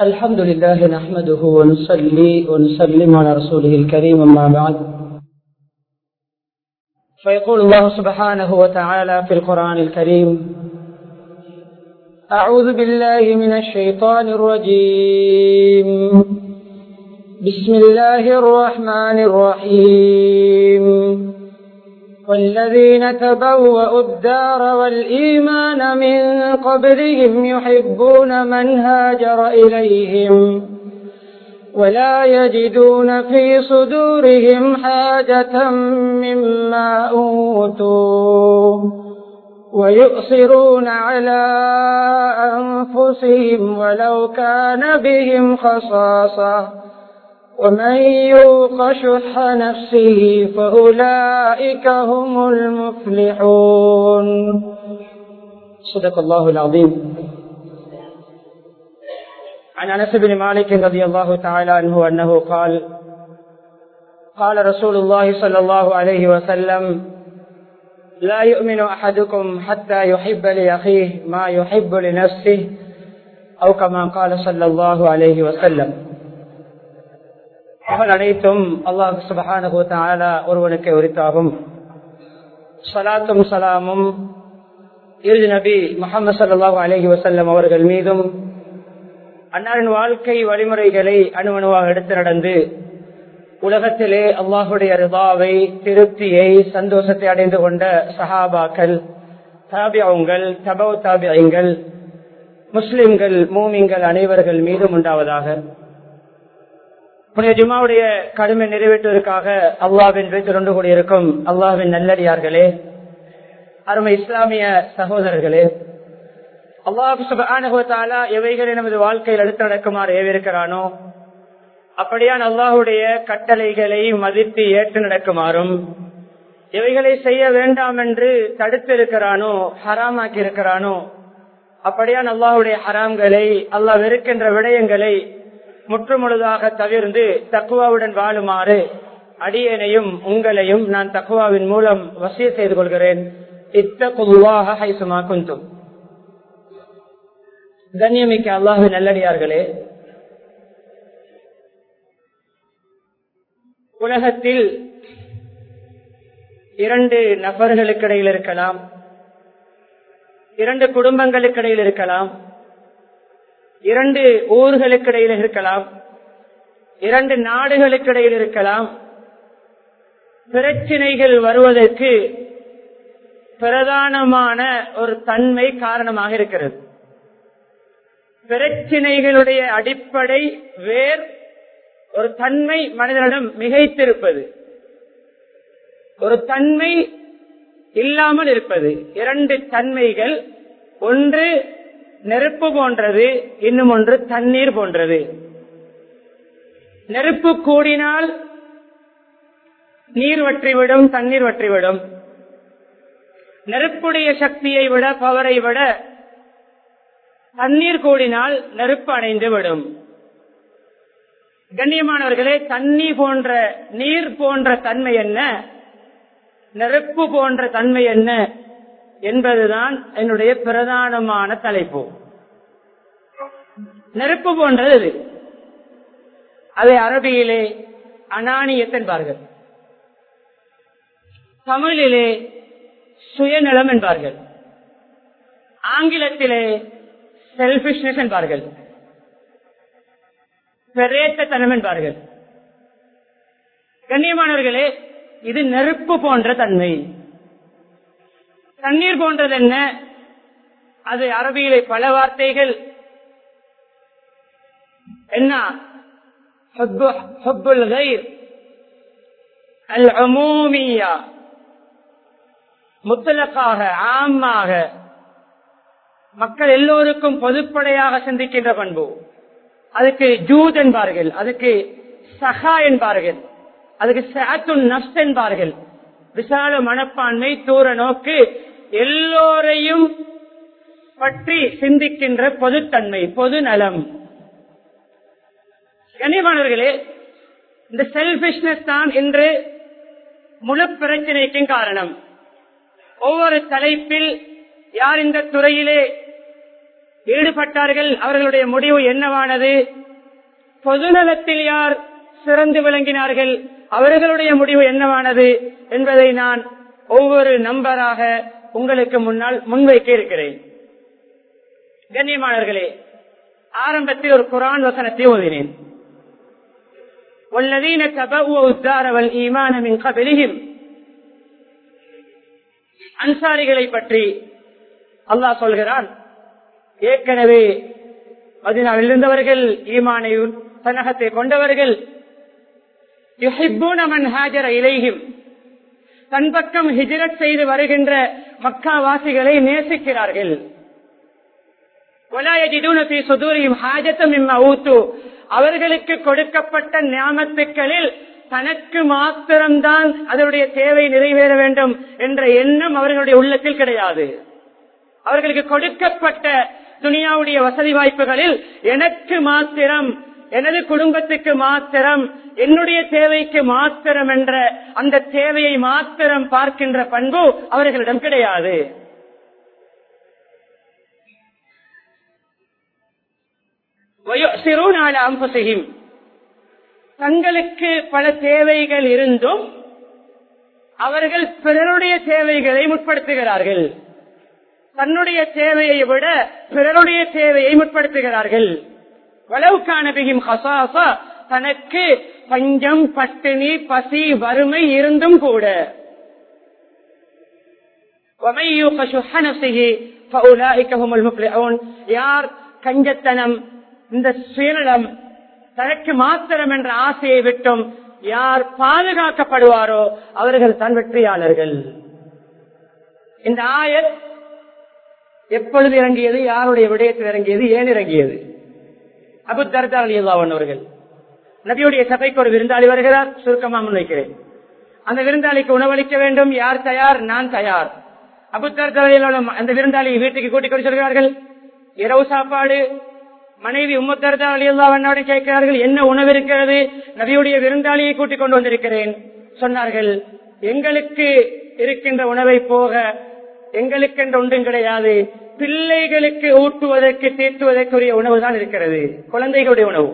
الحمد لله نحمده ونصلي ونسلم على رسوله الكريم أما بعد. فيقول الله سبحانه وتعالى في القرآن الكريم أعوذ بالله من الشيطان الرجيم. بسم الله الرحمن الرحيم. والذين تبوأوا الدار والإيمان من قبلهم يحبون من هاجر إليهم ولا يجدون في صدورهم حاجة مما أوتوا ويؤثرون على أنفسهم ولو كان بهم خصاصة ومن يوق شح نفسه فأولئك هم المفلحون. صدق الله العظيم. عن أنس بن مالك رضي الله تعالى عنه أنه قال قال رسول الله صلى الله عليه وسلم لا يؤمن أحدكم حتى يحب لأخيه ما يحب لنفسه أو كما قال صلى الله عليه وسلم. அவன் அனைத்தும் அல்லாஹு சுபஹான ஒருவனுக்கு உரித்தாகும். சலாத்தும் சலாமும் இறுதி நபி முகமது சல்லாஹூ அலஹி வசல்லம் அவர்கள் மீதும் அன்னாரின் வாழ்க்கை வழிமுறைகளை அணுவணுவாக எடுத்து நடந்து உலகத்திலே அல்லாஹுடைய ரிபாவை திருப்தியை சந்தோஷத்தை அடைந்து கொண்ட சஹாபாக்கள் தாபியாவுங்கள் தபவ் தாபியங்கள் முஸ்லிம்கள் மூமிங்கள் அனைவர்கள் மீதும் உண்டாவதாக. புனித ஜுமாவுடைய கடுமை நிறைவேற்றுவதற்காக அல்லாவின் வைத்திருந்து கூடியிருக்கும் அல்லாவின் நல்லடியார்களே அருமை இஸ்லாமிய சகோதரர்களே அல்லாஹாலா எவைகளை நமது வாழ்க்கையில் அடுத்து நடக்குமாறு ஏவிருக்கிறானோ அப்படியான் அல்லாஹுடைய கட்டளைகளை மதித்து ஏற்று நடக்குமாறும் எவைகளை செய்ய வேண்டாம் என்று தடுத்து இருக்கிறானோ ஹராமாக்கி இருக்கிறானோ அப்படியான் அல்லாஹுடைய ஹராம்களை அல்லாஹ் வெறுக்கின்ற விடயங்களை முற்றுமுழுதாக தவிர்ந்து தக்குவாவுடன் வாழுமாறு அடியனையும் உங்களையும் நான் தக்குவாவின் மூலம் வசிய செய்து கொள்கிறேன். இத்தகுவாகும் கண்ணியமிக்க அல்லாஹின் நல்லடியார்களே உலகத்தில் இரண்டு நபர்களுக்கு இடையில் இருக்கலாம் இரண்டு குடும்பங்களுக்கு இடையில் இருக்கலாம் இரண்டு ஊர்களுக்கு இடையில இருக்கலாம். இரண்டு நாடுகளுக்கு இடையில் இருக்கலாம். பிரச்சினைகள் வருவதற்கு பிரதானமான ஒரு தன்மை காரணமாக இருக்கிறது. பிரச்சினைகளுடைய அடிப்படை வேர் ஒரு தன்மை மனிதனிடம் மிகைத்திருப்பது. ஒரு தன்மை இல்லாமல் இருப்பது. இரண்டு தன்மைகள் ஒன்று நெருப்பு போன்றது இன்னும் ஒன்று தண்ணீர் போன்றது. நெருப்பு கூடினால் நீர் வற்றிவிடும் தண்ணீர் வற்றிவிடும். நெருப்புடைய சக்தியை விட பவரை விட தண்ணீர் கூடினால் நெருப்பு அடைந்து விடும் கண்ணியமானவர்களே தண்ணி போன்ற நீர் போன்ற தன்மை என்ன? நெருப்பு போன்ற தன்மை என்ன? என்பதுதான் என்னுடைய பிரதானமான தலைப்பு. நெருப்பு போன்றது அதை அரபியிலே அனானியத் என்பார்கள். தமிழிலே சுயநலம் என்பார்கள். ஆங்கிலத்திலே செல்பிஷ்னஸ் என்பார்கள். பெரேத்தனம் என்பார்கள். கண்ணியமானவர்களே இது நெருப்பு போன்ற தன்மை. தண்ணீர் போன்றது என்ன? அது அரபியிலே பல வார்த்தைகள். என்ன? முத்தலக்காக ஆமாக மக்கள் எல்லோருக்கும் பொதுப்படையாக சிந்திக்கின்ற பண்பு. அதுக்கு ஜூத் என்பார்கள். அதுக்கு சஹா என்பார்கள். அதுக்கு சாத்து நப்ஸ் என்பார்கள். விசால மனப்பான்மை தூர நோக்கு எல்லோரையும் பற்றி சிந்திக்கின்ற பொதுத்தன்மை பொது நலம் கனிமானவர்களே இந்த செல்பிஷ்னஸ் தான் இன்று முழு பிரச்சனைக்கும் காரணம். ஒவ்வொரு தலைப்பில் யார் இந்த துறையிலே ஈடுபட்டார்கள் அவர்களுடைய முடிவு என்னவானது பொதுநலத்தில் யார் சிறந்து விளங்கினார்கள் அவர்களுடைய முடிவு என்னவானது என்பதை நான் ஒவ்வொரு நம்பராக உங்களுக்கு முன்னால் முன்வைக்க இருக்கிறேன் கண்ணியமானவர்களே ஆரம்பத்தில் ஒரு குரான் வசனத்தை ஓதினேன் والذين تبوأوا الدار والإيمان من قبلهم அன்சாரிகளை பற்றி அல்லாஹ் சொல்கிறான் ஏற்கனவே மதினாவில் இருந்தவர்கள் ஈமானை தன்னகத்தை கொண்டவர்கள் இலையும் தன் பக்கம் ஹிஜரத் செய்து வருகின்ற மக்காவாசிகளை நேசிக்கிறார்கள். அவர்களுக்கு கொடுக்கப்பட்ட ஞாபகத்துக்களில் தனக்கு மாத்திரம்தான் அதனுடைய தேவை நிறைவேற வேண்டும் என்ற எண்ணம் அவர்களுடைய உள்ளத்தில் கிடையாது. அவர்களுக்கு கொடுக்கப்பட்ட துனியாவுடைய வசதி வாய்ப்புகளில் எனக்கு மாத்திரம் எனது குடும்பத்துக்கு மாத்திரம் என்னுடைய தேவைக்கு மாத்திரம் என்ற அந்த தேவையை மாத்திரம் பார்க்கின்ற பண்பு அவர்களிடம் கிடையாது. தங்களுக்கு பல தேவைகள் இருந்தும் அவர்கள் பிறருடைய தேவைகளை முற்படுத்துகிறார்கள். தன்னுடைய தேவையை விட பிறருடைய தேவையை முற்படுத்துகிறார்கள். வளவுக்கான பிகிம் ஹசாசா தனக்கு பஞ்சம் பட்டினி பசி வறுமை இருந்தும் கூட. யார் கஞ்சத்தனம் இந்த சுயநலம் தனக்கு மாத்திரம் என்ற ஆசையை விட்டும் யார் பாதுகாக்கப்படுவாரோ அவர்கள் தான் வெற்றியாளர்கள். இந்த ஆயர் எப்பொழுது இறங்கியது? யாருடைய விடயத்தில் இறங்கியது? ஏன் இறங்கியது? அபு தர்தா அலி அல்லாவன் அவர்கள். நபியுடைய சபைக்கு ஒரு விருந்தாளி வருகிறார். சுருக்கமா முன்வைக்கிறேன் அந்த விருந்தாளிக்கு உணவளிக்க வேண்டும். யார் தயார்? நான் தயார். அபு தர்தா அந்த விருந்தாளியை வீட்டுக்கு கூட்டிக் கொண்டு சொல்கிறார்கள். இரவு சாப்பாடு. மனைவி உம்மத்தர்தா அலி அல்லாவனோடு கேட்கிறார்கள் என்ன உணவு இருக்கிறது? நபியுடைய விருந்தாளியை கூட்டிக் கொண்டு வந்திருக்கிறேன். சொன்னார்கள் எங்களுக்கு இருக்கின்ற உணவை போக எங்களுக்கென்று ஒன்றும் கிடையாது. பிள்ளைகளுக்கு ஊட்டுவதற்கு தீர்த்துவதற்குரிய உணவு தான் இருக்கிறது. குழந்தைகளுடைய உணவு.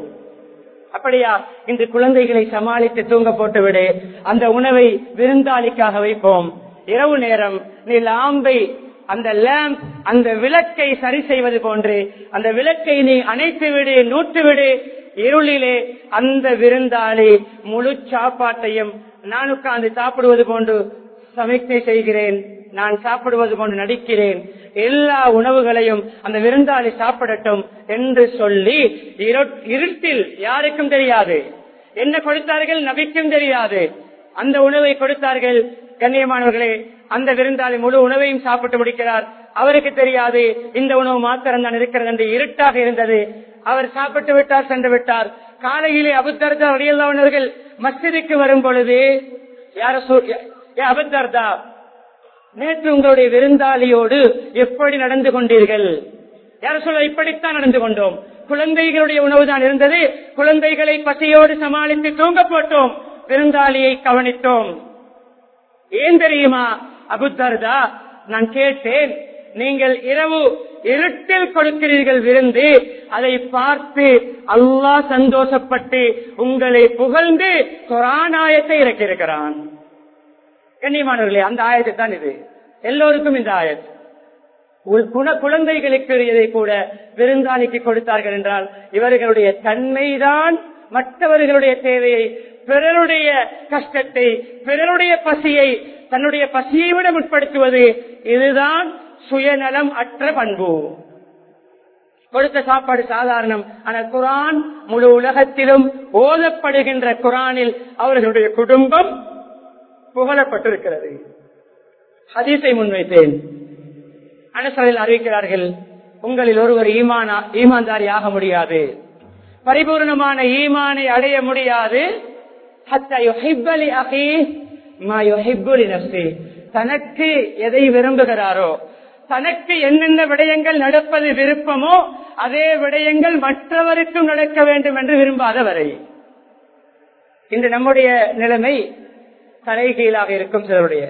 அப்படியா? இன்று குழந்தைகளை சமாளித்து தூங்க போட்டுவிடு. அந்த உணவை விருந்தாளிக்காக வைப்போம். இரவு நேரம் நீ லாம்பை அந்த லேம்ப் அந்த விளக்கை சரி செய்வது போன்று அந்த விளக்கை நீ அணைத்து விடு நூற்று விடு. இருளிலே அந்த விருந்தாளி முழு சாப்பாட்டையும் நான் உட்கார்ந்து சாப்பிடுவது போன்று சமைக்கை செய்கிறேன். நான் சாப்பிடுவது போன்று நடிக்கிறேன். எல்லா உணவுகளையும் அந்த விருந்தாளி சாப்பிடட்டும் என்று சொல்லி இருட்டில் யாருக்கும் தெரியாது. என்ன கொடுத்தார்கள் நபிக்கும் தெரியாது. அந்த உணவை கொடுத்தார்கள். கண்ணியமானவர்களே அந்த விருந்தாளி முழு உணவையும் சாப்பிட்டு முடிக்கிறார். அவருக்கு தெரியாது இந்த உணவு மாத்திரம் தான் இருக்கிறது என்று இருட்டாக இருந்தது. அவர் சாப்பிட்டு விட்டார் சென்று விட்டார். காலையிலே அபுத்தர்தா அடியல்லாவனர்கள் மஸ்ஜிதுக்கு வரும் பொழுது யார அபத்தர்தா நேற்று உங்களுடைய விருந்தாளியோடு எப்படி நடந்து கொண்டீர்கள்? யார சொல்ல இப்படித்தான் நடந்து கொண்டோம். குழந்தைகளுடைய உணவு தான் இருந்தது. குழந்தைகளை பசியோடு சமாளித்து தூங்க போட்டோம். விருந்தாளியை கவனித்தோம். ஏன் தெரியுமா? அபுத்தர்தா நான் கேட்டேன். நீங்கள் இரவு இருட்டில் கொடுக்கிறீர்கள் விருந்து. அதை பார்த்து அல்லாஹ் சந்தோஷப்பட்டு உங்களை புகழ்ந்து கொரானாயத்தை இறக்கியிருக்கிறான். கண்ணியமானவர்களே அந்த ஆயத்தை தான் இது. எல்லோருக்கும் இந்த ஆயத் குழந்தைகளுக்கு இதை கூட விருந்தாளிக்கு கொடுத்தார்கள் என்றால் இவர்களுடைய தன்மைதான் மற்றவர்களுடைய தேவையை பிறருடைய கஷ்டத்தை பிறருடைய பசியை தன்னுடைய பசியை விட முற்படுத்துவது இதுதான் சுயநலம் அற்ற பண்பு. கொடுத்த சாப்பாடு சாதாரணம். ஆனால் குரான் முழு உலகத்திலும் ஓதப்படுகின்ற குரானில் அவர்களுடைய குடும்பம் புகழப்பட்டிருக்கிறது. ஹதீஸை முன்வைத்தேன். அனசரில் அறிவிக்கிறார்கள் உங்களில் ஒருவர் ஈமானா ஈமான்தாரி ஆக முடியாது. பரிபூர்ணமான ஈமானை அடைய முடியாது. தனக்கு எதை விரும்புகிறாரோ தனக்கு என்னென்ன விடயங்கள் நடப்பது விருப்பமோ அதே விடயங்கள் மற்றவருக்கும் நடக்க வேண்டும் என்று விரும்பாத வரை இன்று நம்முடைய நிலைமை தலைகீழாக இருக்கும் சிலருடைய.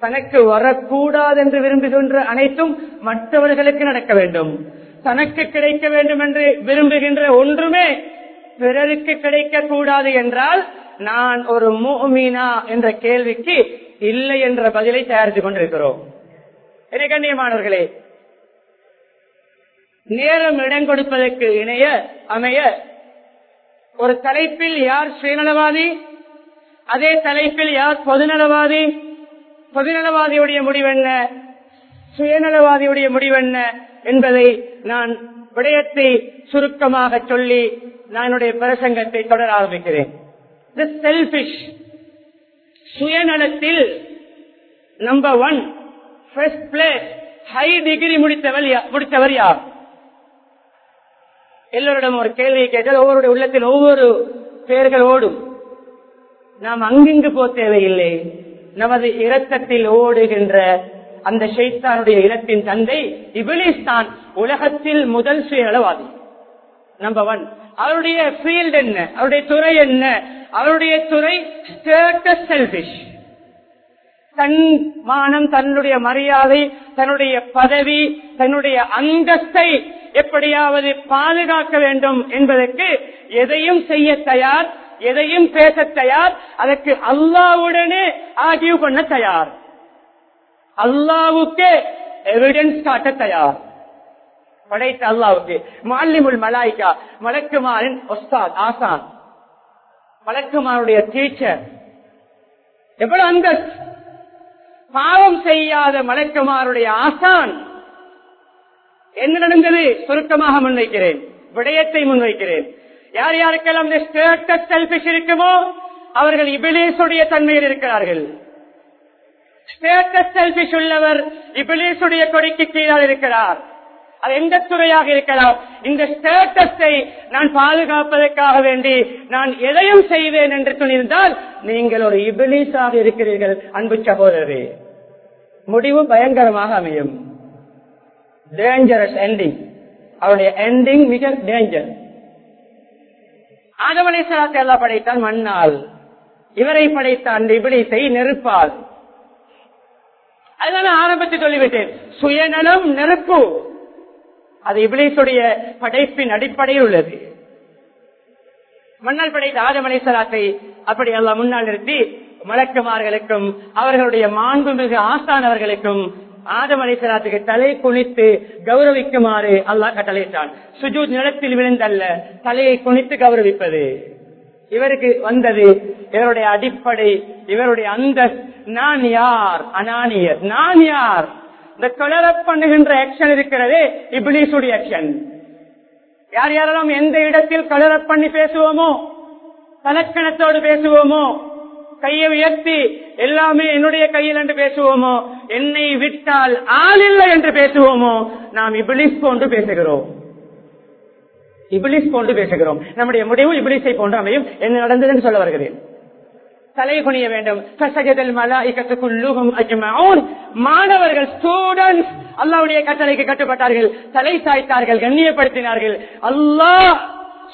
தனக்கு வரக்கூடாது என்று விரும்புகின்ற அனைத்தும் மற்றவர்களுக்கு நடக்க வேண்டும். தனக்கு கிடைக்க வேண்டும் என்று விரும்புகின்ற ஒன்றுமே பிறருக்கு கிடைக்க கூடாது என்றால் நான் ஒரு மூமீனா என்ற கேள்விக்கு இல்லை என்ற பதிலை தயாரித்துக் கொண்டிருக்கிறோம். கண்ணியமானவர்களே நேரம் இடம் கொடுப்பதற்கு இணைய அமைய ஒரு தலைப்பில் யார் சுயநலவாதி? அதே தலைப்பில் யார் பொதுநலவாதி? பொதுநலவாதியுடைய முடிவென்ன? சுயநலவாதியுடைய முடிவென்ன என்பதை நான் விடயத்தை சுருக்கமாக சொல்லி நான் பிரசங்கத்தை தொடர ஆரம்பிக்கிறேன். Selfish சுயநலத்தில் number one first place high degree முடித்தவர் யா- முடித்தவர் யார்? எல்லோரிடம் ஒரு கேள்வியை கேட்டால் ஒவ்வொருடைய உள்ளத்தில் ஒவ்வொரு பெயர்கள் ஓடும். நாம் அங்கிங்கு போ தேவையில்லை. நமது இரத்தத்தில் ஓடுகின்ற அந்த ஷைத்தானுடைய இனத்தின் தந்தை இபிலிஸ் தான் உலகத்தில் முதல் சுயநலவாதி. நம்பர் ஒன் அவருடைய ஃபீல்டு என்ன? அவருடைய துறை என்ன? அவருடைய துறை செல்பிஷ் தன் மானம் தன்னுடைய மரியாதை தன்னுடைய பதவி தன்னுடைய அந்தஸ்தை எப்படியாவது பாதுகாக்க வேண்டும் என்பதற்கு எதையும் செய்ய தயார் எதையும் பேச தயார் அதற்கு அல்லாவுடனே ஆகிய பண்ண தயார். அல்லாவுக்கே எவிடன்ஸ் காட்ட தயார். படைத்த அல்லாவுக்கு. மாலிமுல் மலாய்க்கா மலக்குமாரின் ஒஸ்தாத் ஆசான். மலக்குமாருடைய டீச்சர் எவ்வளவு அந்த பாவம் செய்யாத மலக்குமாருடைய ஆசான். என்ன நடந்தது? சுருக்கமாக முன்வைக்கிறேன். விடயத்தை முன்வைக்கிறேன். யார் யாருக்கெல்லாம் இந்த ஸ்டேட்டஸ் செல்பிஷ் இருக்குமோ அவர்கள் இபிலேசுடைய தன்மையில் இருக்கிறார்கள். ஸ்டேட்டஸ் செல்பிஷ் உள்ளவர் இபிலேசுடைய கொடிக்கு கீழால் இருக்கிறார். அது எந்த துறையாக இருக்கலாம்? இந்த ஸ்டேட்டஸை நான் பாதுகாப்பதற்காக வேண்டி நான் எதையும் செய்வேன் என்று சொல்லியிருந்தால் நீங்கள் ஒரு இபிலீஸாக இருக்கிறீர்கள் அன்பு சகோதரரே. முடிவு பயங்கரமாக அமையும். டேஞ்சரஸ் எண்டிங் அவருடைய எண்டிங் மிக டேஞ்சர் ஆதவனை சலாத்தை எல்லாம் படைத்தான் மண்ணால். இவரை படைத்தான் இபிலிசை நெருப்பால். அதனால ஆரம்பத்தில் சொல்லிவிட்டேன். சுயநலம் நெருப்பு. அது இபிலிசுடைய படைப்பின் அடிப்படையில் உள்ளது. மன்னால் படைத்த ஆதமனை சலாத்தை அப்படி எல்லாம் முன்னால் நிறுத்தி மலக்குமார்களுக்கும் அவர்களுடைய மாண்புமிகு ஆசானவர்களுக்கும் ஆதம் அலைசலாத்துக்கு தலை குனித்து கௌரவிக்குமாறு அல்லாஹ் கட்டளையிட்டான். சுஜூத் நிலத்தில் விழுந்தல்ல தலையை குனித்து கௌரவிப்பது. இவருக்கு வந்தது இவருடைய அடிப்படை இவருடைய அந்த நான் யார்? அனானியர். நான் யார்? இந்த கொலர பண்ணுகின்ற ஆக்ஷன் இருக்கிறதே இப்ளீசுடைய ஆக்ஷன் யார் யாரெல்லாம் எந்த இடத்தில் கலரப் பண்ணி பேசுவோமோ தலக்கணத்தோடு பேசுவோமோ கையை உயர்த்தி எல்லாமே என்னுடைய கையில் என்று பேசுவோமோ? என்னை விட்டால் ஆள் இல்லை என்று பேசுவோமோ? நாம் இபிலிஸ் போன்று பேசுகிறோம். இபிலிஸ் போன்று பேசுகிறோம். நம்முடைய முடிவு இபிலிஸை போன்று அமையும். என்ன நடந்தது என்று சொல்ல வருகிறேன். தலை குனிய வேண்டும். மாணவர்கள் ஸ்டூடெண்ட்ஸ் அல்லாவுடைய கட்டளைக்கு கட்டுப்பட்டார்கள். தலை சாய்த்தார்கள் கண்ணியப்படுத்தினார்கள். அல்லாஹ்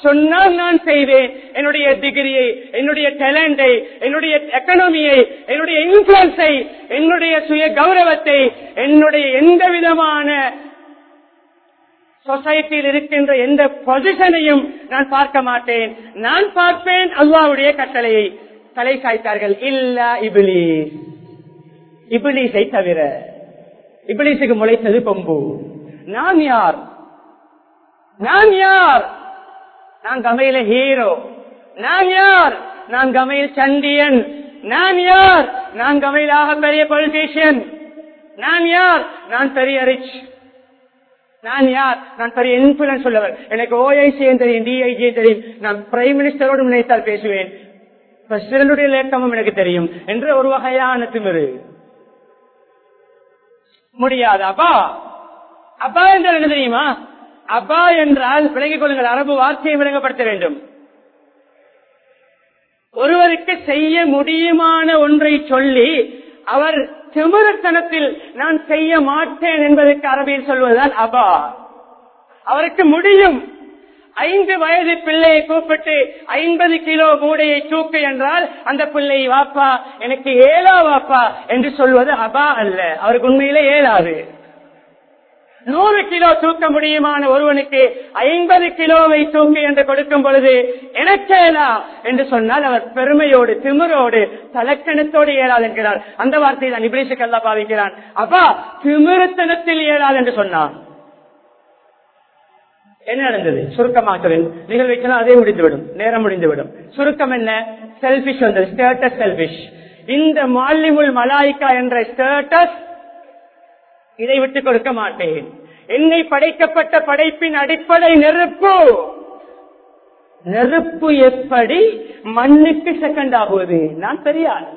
சொன்னால் நான் செய்வேன். என்னுடைய டிகிரியை என்னுடைய டேலண்டை என்னுடைய எக்கனாமியை என்னுடைய இன்ஃபுளுன்ஸை என்னுடைய சுய கௌரவத்தை என்னுடைய எந்த விதமான சொசைட்டியில் இருக்கின்ற எந்த பொசிஷனையும் நான் பார்க்க மாட்டேன். நான் பார்ப்பேன் அல்லாவுடைய கட்டளையை. தலை சாய்த்தார்கள் இல்ல இபிலி இபிலிசை தவிர இபிலிசுக்கு முளைத்தது கொம்பு. நான் யார்? நான் யார்? நான் கமையில ஹீரோ நான் யார்? நான் கமையில் சண்டியன் நான் யார்? நான் கமையிலாக பெரிய பொலிட்டீஷியன் நான் யார்? நான் பெரிய ரிச் நான் யார்? நான் பெரிய இன்ஃபுளுன்ஸ் உள்ளவர் எனக்கு ஓஐசியும் தெரியும் டிஐஜியும் தெரியும். நான் பிரைம் மினிஸ்டரோடு நினைத்தால் பேசுவேன். பிரசிடண்டுடைய லேக்கமும் எனக்கு தெரியும் என்று ஒரு வகையான திமிரு. முடியாது? அப்பா. அப்பா என்று என்ன தெரியுமா? அப்பா என்றால் விளங்கிக் கொள்ளுங்கள். அரபு வார்த்தையை விளங்கப்படுத்த வேண்டும். ஒருவருக்கு செய்ய முடியுமான ஒன்றை சொல்லி அவர் திமிரத்தனத்தில் நான் செய்ய மாட்டேன் என்பதற்கு அரபியில் சொல்வதுதான் அபா அவருக்கு முடியும். ஐந்து வயது பிள்ளையை கூப்பிட்டு ஐம்பது கிலோ மூடையை தூக்கு என்றால் அந்த பிள்ளை வாப்பா எனக்கு ஏழா வாப்பா என்று சொல்வது அபா அல்ல. அவருக்கு உண்மையிலே ஏழாது நூறு கிலோ தூக்க முடியுமான ஒருவனுக்கு ஐம்பது கிலோவை தூக்கு என்று கொடுக்கும் பொழுது எனக்கேலா என்று சொன்னால் அவர் பெருமையோடு திமிரோடு தலக்கணத்தோடு இயலாது என்கிறார். அந்த வார்த்தையை தான் இபிலிசுக்கு பாவிக்கிறான். அப்பா திமிருத்தனத்தில் இயலாது என்று சொன்னான். என்ன நடந்தது? சுருக்கமாக்கவின். நிகழ்வைக்கெல்லாம் அதே முடிந்துவிடும். நேரம் முடிந்துவிடும். சுருக்கம் என்ன? செல்பிஷ் வந்தது. ஸ்டேட்டஸ் செல்பிஷ் இந்த மாலிமுல் மலாய்க்கா என்ற ஸ்டேட்டஸ் இதை விட்டுக் கொடுக்க மாட்டேன். என்னை படைக்கப்பட்ட படைப்பின் அடிப்படை நெருப்பு. நெருப்பு எப்படி மண்ணுக்கு செகண்ட் ஆகுவது நான் பெரியார்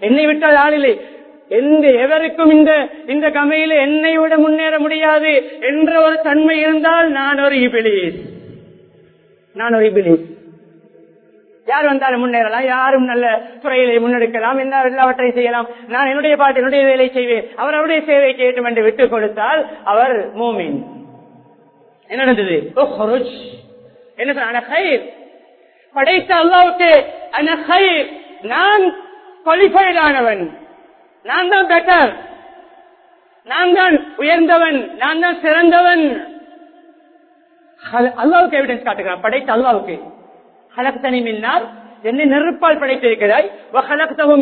என்னை விட்டால் ஆளில்லை எந்த எவருக்கும் இந்த இந்த கமையில என்னை விட முன்னேற முடியாது என்ற ஒரு தன்மை இருந்தால் நான் ஒரு இபிலிஸ். நான் ஒரு இபிலிஸ். யார் வந்தாலும் முன்னேறலாம் யாரும் நல்ல துறையிலே முன்னெடுக்கலாம் என்ன எல்லாவற்றையும் செய்யலாம். நான் என்னுடைய பாட்டு என்னுடைய வேலை செய்வேன். அவர் அவருடைய சேவை செய்யட்டும் என்று விட்டுக் கொடுத்தால் அவர் மூமின். என்ன நடந்தது? என்ன சொன்ன? படைத்த அல்லாவுக்கு அன நான் குவாலிஃபைடானவன் நான் தான் பெட்டர் நான் தான் உயர்ந்தவன். நான் தான் சிறந்தவன். அல்லாவுக்கு எவிடன்ஸ் காட்டுகிறான். படைத்த அல்லாவுக்கு. ஹலக்தனி மின்னால் என்னை நெருப்பால் படைத்திருக்கிறாய். வஹலக்தஹு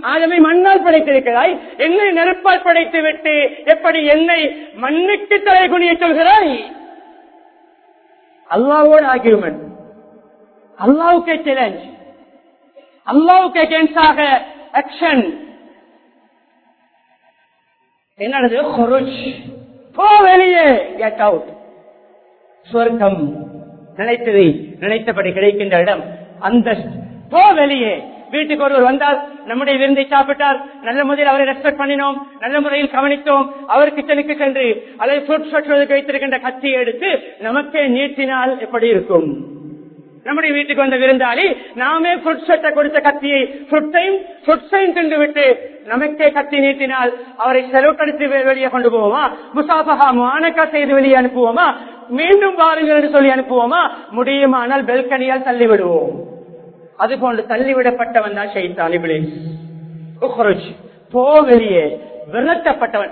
ஆதமை மண்ணால் படைத்திருக்கிறாய். என்னை நெருப்பால் படைத்து விட்டு எப்படி என்னை மண்ணுக்கு தலை குனிய சொல்கிறாய்? அல்லாவோட ஆகியுமன். அல்லாவுக்கே சேலஞ்ச் அல்லாவுக்கு அகேன்ஸ்டாக ஆக்ஷன் என்னது? போ வெளியே. கெட் அவுட் சொர்க்கம். நினைத்ததை நினைத்தபடி கிடைக்கின்ற இடம். அந்த போ வெளியே வீட்டுக்கு ஒருவர் வந்தால் நம்முடைய விருந்தை சாப்பிட்டார். நல்ல முறையில் அவரை ரெஸ்பெக்ட் பண்ணினோம். நல்ல முறையில் கவனித்தோம். அவர் கிச்சனுக்கு சென்று அதை ஃப்ரூட் வைத்திருக்கின்ற கத்தியை எடுத்து நமக்கே நீட்டினால் எப்படி இருக்கும்? நம்முடைய வீட்டுக்கு வந்த விருந்தாளி நாமே ஃபுட் ஷர்ட்டை கொடுத்த கத்தியை ஃபுட்டையும் ஃபுட்ஸையும் தின்று விட்டு நமக்கே கத்தி நீட்டினால் அவரை செலவுப்படுத்தி வெ- வெளியே கொண்டு போவோமா? முசாபகா மானக்கா செய்து வெளியே அனுப்புவோமா? மீண்டும் பாருங்கள் என்று சொல்லி அனுப்புவோமா? முடியுமானால் பெல்கனியால் தள்ளிவிடுவோம். அது போன்று தள்ளிவிடப்பட்டவன் தான் ஷெய்தான் இபிலிஸ் போ வெளியே. விரட்டப்பட்டவன்.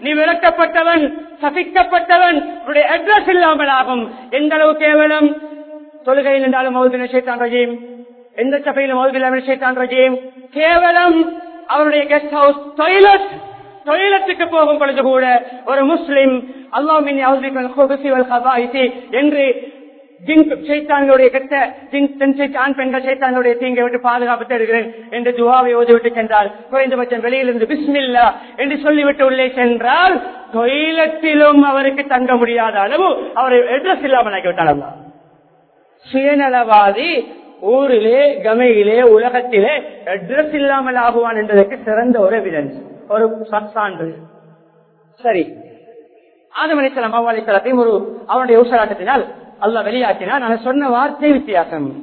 நீ விரட்டப்பட்டவன் சபிக்கப்பட்டவன். உன்னுடைய அட்ரஸ் இல்லாமல் ஆகும். எந்த அளவு கேவலம்? தொழுகையில் இருந்தாலும் மௌதின ஷேத்தான் ரஜீம். எந்த சபையிலும் மௌதில் சேத்தான் ரஜீம். கேவலம். அவருடைய கெஸ்ட் ஹவுஸ் டாய்லெட் டொய்லெட்டுக்கு போகும் பொழுது கூட ஒரு முஸ்லிம் அல்லாமின் என்று ஜின் சைத்தான்களுடைய கெட்ட ஜின் பெண் சைத்த- ஆண் பெண்கள் சைத்தான்களுடைய தீங்கை விட்டு பாதுகாப்பு தருகிறேன் என்று துவாவை ஓதிவிட்டு சென்றால் குறைந்தபட்சம் வெளியிலிருந்து பிஸ்மில்லா என்று சொல்லிவிட்டு உள்ளே சென்றால் தொழிலத்திலும் அவருக்கு தங்க முடியாத அளவு அவரை எட்ரஸ் இல்லாமல் ஆக்கிவிட்டார் அல்லாஹ். சுயநலவாதி ஊரிலே கமையிலே உலகத்திலே அட்ரஸ் இல்லாமல் ஆகுவான் என்பதற்கு சிறந்த ஒரு எவிடன்ஸ் ஒரு சான்று சரி. ஆதம் அலிசலாம் அவ்வா ஒரு அவனுடைய உசராட்டத்தினால் அல்லா வெளியாக்கினான். நான் சொன்ன வார்த்தை வித்தியாசம்.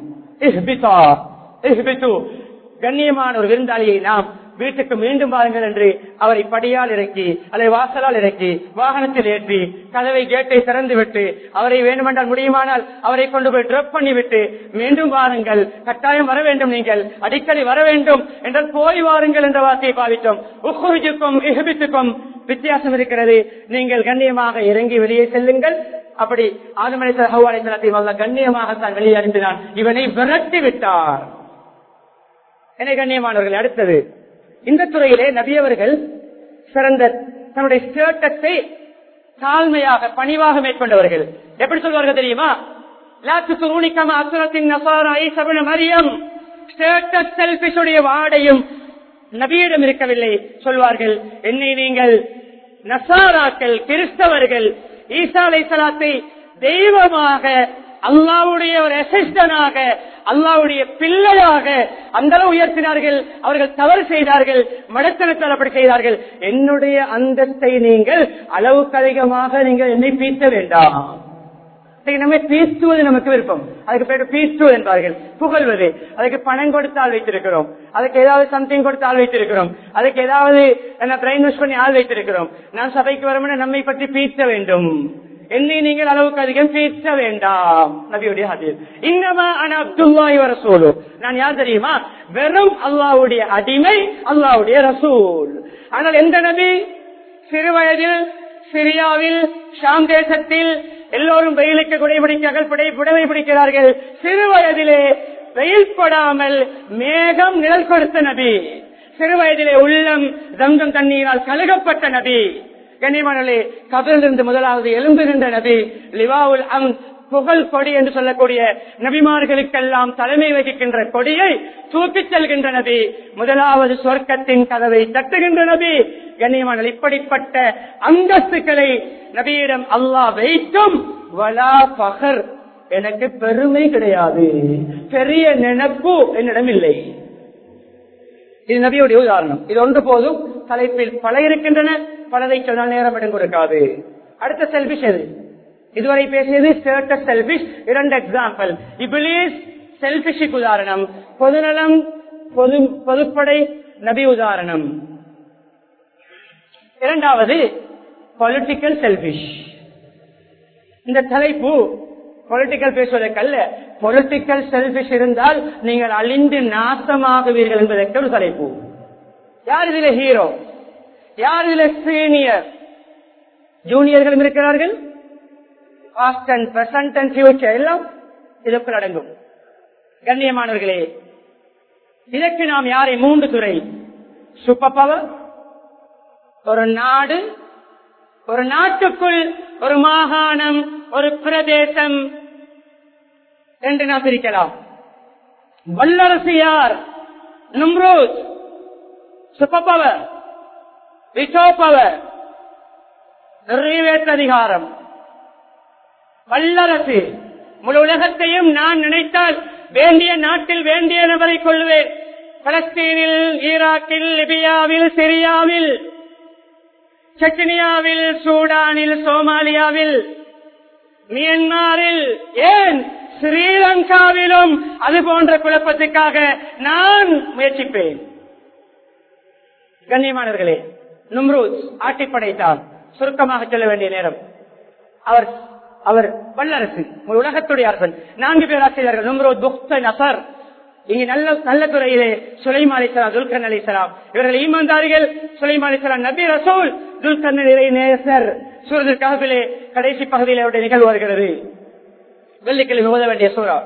கண்ணியமான ஒரு விருந்தாளியை நாம் வீட்டுக்கு மீண்டும் வாருங்கள் என்று அவரை படியால் இறக்கி அல்லது வாசலால் இறக்கி வாகனத்தில் ஏற்றி கதவை கேட்டை திறந்து விட்டு அவரை வேண்டுமென்றால் முடியுமானால் அவரை கொண்டு போய் ட்ரப் பண்ணிவிட்டு மீண்டும் வாருங்கள் கட்டாயம் வர வேண்டும் நீங்கள் அடிக்கடி வர வேண்டும் என்றால் போய் வாருங்கள் என்ற வார்த்தையை பாவித்தோம். உஹ்ருஜுக்கும் இஹ்பித்துக்கும் வித்தியாசம் இருக்கிறது. நீங்கள் கண்ணியமாக இறங்கி வெளியே செல்லுங்கள். அப்படி ஆதமலை ஹவாலை கண்ணியமாகத்தான் வெளியே அனுப்பினான். இவனை விரட்டி விட்டார். என கண்ணியமானவர்கள் அடுத்தது. இந்த துறையிலே நபியவர்கள் சிறந்த தன்னுடைய சேட்டத்தை தாழ்மையாக பணிவாக மேற்கொண்டவர்கள். எப்படி சொல்வார்கள் தெரியுமா? வாடையும் நபியிடம் இருக்கவில்லை சொல்வார்கள். என்னை நீங்கள் நசாராக்கள் கிறிஸ்தவர்கள் ஈசா அலை சலாத்தை தெய்வமாக அல்லாவுடைய ஒரு அசிஸ்டனாக அல்லாவுடைய பிள்ளையாக அந்த அளவு உயர்த்தினார்கள் அவர்கள் தவறு செய்தார்கள் மடத்தனத்தால் அப்படி செய்தார்கள். என்னுடைய அந்தத்தை நீங்கள் அளவுக்கு அதிகமாக நீங்கள் என்னை பீத்த வேண்டாம். நம்ம பேசுவது நமக்கு விருப்பம். அதுக்கு பேர் பேசுவது என்பார்கள். புகழ்வது. அதுக்கு பணம் கொடுத்து ஆள் வைத்திருக்கிறோம். அதுக்கு ஏதாவது சம்திங் கொடுத்து ஆள் வைத்திருக்கிறோம். அதுக்கு ஏதாவது என்ன பிரெயின் வாஷ் பண்ணி ஆள் வைத்திருக்கிறோம். நான் சபைக்கு வரமுன்னு நம்மை பற்றி பேச வேண்டும். என்னை நீங்கள் அளவுக்கு அதிகம் பேச வேண்டாம் நபியுடைய ஹதீஸ் இன்னமா ஆனா அப்துல்லாஹி வ ரசூலு நான் யார் தெரியுமா வெறும் அல்லாவுடைய அடிமை அல்லாவுடைய ரசூல் ஆனால் எந்த நபி சிறு வயதில் சிரியாவில் ஷாம் தேசத்தில் எல்லோரும் வெயிலுக்கு குடைபிடிக்கிறார்கள் புடை புடவை பிடிக்கிறார்கள் சிறு வயதிலே வெயில் படாமல் மேகம் நிழல் கொடுத்த நபி சிறு வயதிலே உள்ளம் தங்கம் தண்ணீரால் கழுகப்பட்ட நபி கனிமணலே கபிலிருந்து முதலாவது எழும்புகின்ற நபி லிவாவுல் அம் புகழ் கொடி என்று சொல்லக்கூடிய நபிமார்களுக்கெல்லாம் தலைமை வகிக்கின்ற கொடியை தூக்கிச் செல்கின்ற நபி முதலாவது சொர்க்கத்தின் கதவை தட்டுகின்ற நபி. கண்ணியமான இப்படிப்பட்ட அந்தஸ்துக்களை நபியிடம் அல்லாஹ் வைத்தும் வலா பகர் எனக்கு பெருமை கிடையாது. பெரிய நினைப்பு என்னிடம் இல்லை. இது நபியுடைய உதாரணம். இது ஒன்று போதும். தலைப்பில் பல இருக்கின்றன. பலரை சொன்னால் நேரம் இடம் கொடுக்காது அடுத்த செல்பிஷ் எது? இதுவரை பேசியது ஸ்டேட்டஸ் செல்பிஷ் இரண்டு எக்ஸாம்பிள் இபிலிஸ் செல்பிஷுக்கு உதாரணம். பொதுநலம் பொது பொதுப்படை நபி உதாரணம். இரண்டாவது பொலிட்டிக்கல் செல்பிஷ் இந்த தலைப்பு பொலிட்டிக்கல் பேசுவதற்கல்ல. பொலிட்டிக்கல் செல்பிஷ் இருந்தால் நீங்கள் அழிந்து நாசமாகுவீர்கள் என்பதற்கு ஒரு தலைப்பு. யார் இதுல ஹீரோ யார் இதுல சீனியர் ஜூனியர்களும் இருக்கிறார்கள். Past and present and future எல்லாம் இதற்குள் அடங்கும். கண்ணியமானவர்களே இதற்கு நாம் யாரை மூன்று துறை? சூப்பர் பவர் ஒரு நாடு ஒரு நாட்டுக்குள் ஒரு மாகாணம் ஒரு பிரதேசம் என்று நாம் பிரிக்கலாம். வல்லரசு யார்? நும்ரோஸ் சூப்பர் பவர் விட்டோ பவர் நிறைவேற்ற அதிகாரம் வல்லரசு முழு உலகத்தையும் நான் நினைத்தால் வேண்டிய நாட்டில் வேண்டிய நபரை கொள்வேன். பலஸ்தீனில் ஈராக்கில் லிபியாவில் சிரியாவில் செட்னியாவில் சூடானில் சோமாலியாவில் மியன்மாரில் ஏன் ஸ்ரீலங்காவிலும் அது போன்ற குழப்பத்துக்காக நான் முயற்சிப்பேன். கண்ணியமானவர்களே நும்ரூத் ஆட்டி படைத்தார். சுருக்கமாக சொல்ல வேண்டிய நேரம். அவர் அவர் வல்லரசு ஒரு உலகத்துடைய அரசன். நான்கு பேர் ஆசிரியர்கள் நும்ரோத் புக்த நசர் இங்கு நல்ல நல்ல துறையிலே சுலைமா அலிசலாம் துல்கன் அலிசலாம் இவர்கள் ஈமாந்தாரிகள் சுலைமா அலிசலாம் நபி ரசூல் துல்கன் நேசர். சூரது காபிலே கடைசி பகுதியில் அவருடைய நிகழ்வு வருகிறது. வெள்ளிக்கிழமை ஓத வேண்டிய சூறா.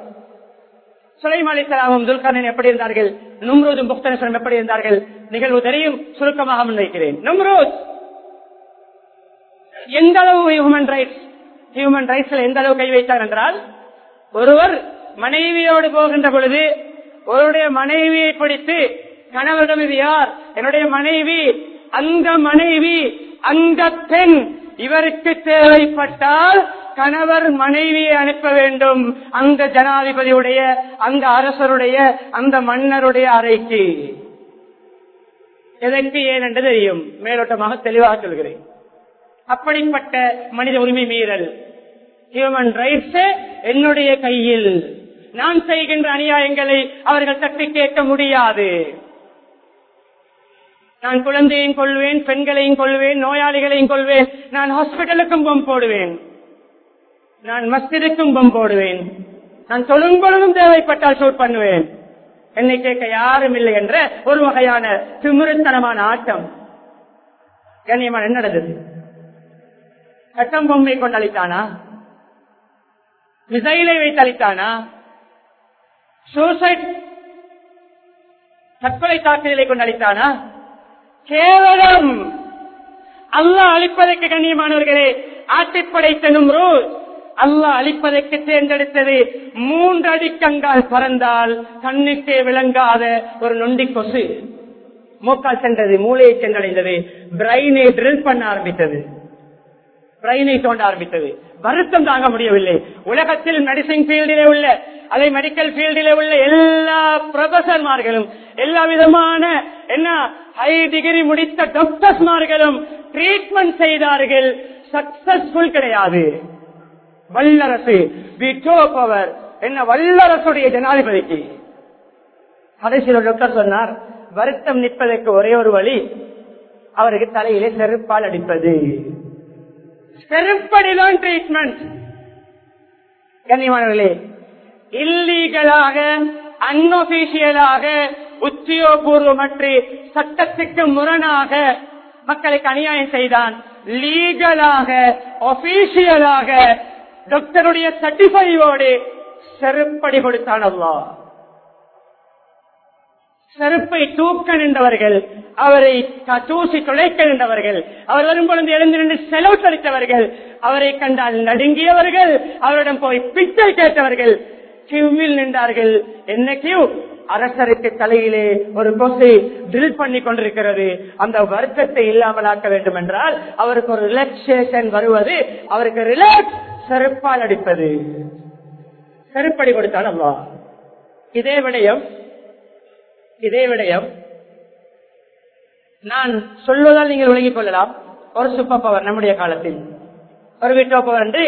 சுலைமா அலிசலாமும் துல்கர்னன் எப்படி இருந்தார்கள்? நும்ரோதும் புக்தனசனம் எப்படி இருந்தார்கள்? நிகழ்வு தெரியும். சுருக்கமாக முன்வைக்கிறேன் நம்ரோஸ்! எந்த அளவு ஹியூமன் ரைட்ஸ் ஹியூமன் ரைட்ஸ்ல எந்த அளவு கை வைத்தார் என்றால் ஒருவர் மனைவியோடு போகின்ற பொழுது ஒருடைய மனைவியை பிடித்து கணவரிடம் இது யார்? என்னுடைய மனைவி அந்த மனைவி அந்த பெண் இவருக்கு தேவைப்பட்டால் கணவர் மனைவியை அனுப்ப வேண்டும். அந்த ஜனாதிபதியுடைய அந்த அரசருடைய அந்த மன்னருடைய அறைக்கு. எதற்கு ஏன் என்று தெரியும். மேலோட்டமாக தெளிவாக சொல்கிறேன். அப்படிப்பட்ட மனித உரிமை மீறல். ஹியூமன் ரைட்ஸ் என்னுடைய கையில். நான் செய்கின்ற அநியாயங்களை அவர்கள் தட்டி கேட்க முடியாது. நான் குழந்தையும் கொள்வேன் பெண்களையும் கொள்வேன் நோயாளிகளையும் கொள்வேன் நான் ஹாஸ்பிட்டலுக்கும் பம் போடுவேன். நான் மஸ்திற்கும் பம் போடுவேன். நான் தொழும்பொழுதும் தேவைப்பட்டால் ஷூட் பண்ணுவேன். என்னை கேட்க யாரும் இல்லை என்ற ஒரு வகையான திமிருத்தனமான ஆட்டம். கண்ணியமான என்ன நடந்தது? கட்டம் பொம்மை கொண்டு அளித்தானா மிசைலை வைத்து அளித்தானா சூசைட் தற்கொலை தாக்குதலை கொண்டு அளித்தானா கேவலம்! அல்லாஹ் அளிப்பதற்கு கண்ணியமானவர்களே ஆட்டிப்படைத்தனும் ரூல். அல்லாஹ் அளிப்பதற்கு தேர்ந்தெடுத்தது. மூன்று அடிக்கங்கால் பறந்தால் கண்ணுக்கே விளங்காத ஒரு நொண்டி கொசு. மூக்கால் சென்றது மூளையை சென்றடைந்தது. பிரைனை ட்ரில் பண்ண ஆரம்பித்தது. பிரைனை தோண்ட ஆரம்பித்தது. வருத்தம் தாங்க முடியவில்லை. உலகத்தில் மெடிசின் பீல்டிலே உள்ள அதே மெடிக்கல் பீல்டிலே உள்ள எல்லா ப்ரொஃபசர்மார்களும் எல்லா விதமான என்ன ஹை டிகிரி முடித்த டாக்டர்ஸ்மார்களும் ட்ரீட்மெண்ட் செய்தார்கள். சக்சஸ்ஃபுல் கிடையாது. வல்லரசு. பவர் என்ன வல்லரசுடைய ஜனாதிபதிக்கு. கடைசியில் டாக்டர் சொன்னார் வருத்தம் நிற்பதற்கு ஒரே ஒரு வழி அவருக்கு தலையிலே செருப்பால் அடிப்பது. செருப்படிதான் ட்ரீட்மெண்ட் கண்ணியமானவர்களே இல்லீகலாக அன்ஒபிஷியலாக உத்தியோகபூர்வமற்ற சட்டத்துக்கு முரணாக மக்களுக்கு அநியாயம் செய்தான். லீகலாக ஒபிஷியலாக டாக்டருடைய சர்டிஃபைவோடு செருப்படி கொடுத்தான் அல்லா செருப்பை தூக்க நின்றவர்கள் அவரை தூசி துளைக்க நின்றவர்கள் அவர் வரும் பொழுது எழுந்து நின்று செலவு செலுத்தவர்கள் அவரை கண்டால் நடுங்கியவர்கள் அவரிடம் போய் பிச்சை கேட்டவர்கள் கியூவில் நின்றார்கள். என்ன கியூ? அரசருக்கு தலையிலே ஒரு கொசை ட்ரில் பண்ணி கொண்டிருக்கிறது. அந்த வருத்தத்தை இல்லாமலாக்க வேண்டும் என்றால் அவருக்கு ஒரு ரிலாக்ஸேஷன் வருவது அவருக்கு ரிலாக்ஸ் செருப்பால் அடிப்பது. செருப்படி கொடுத்தான் அல்லா இதே விடயம் இதே விடயம். நான் சொல்வதால் நீங்கள் விளங்கிக் கொள்ளலாம். ஒரு சூப்பர் பவர் நம்முடைய காலத்தில். ஒரு வீட்டோப்பவர் பவர் என்று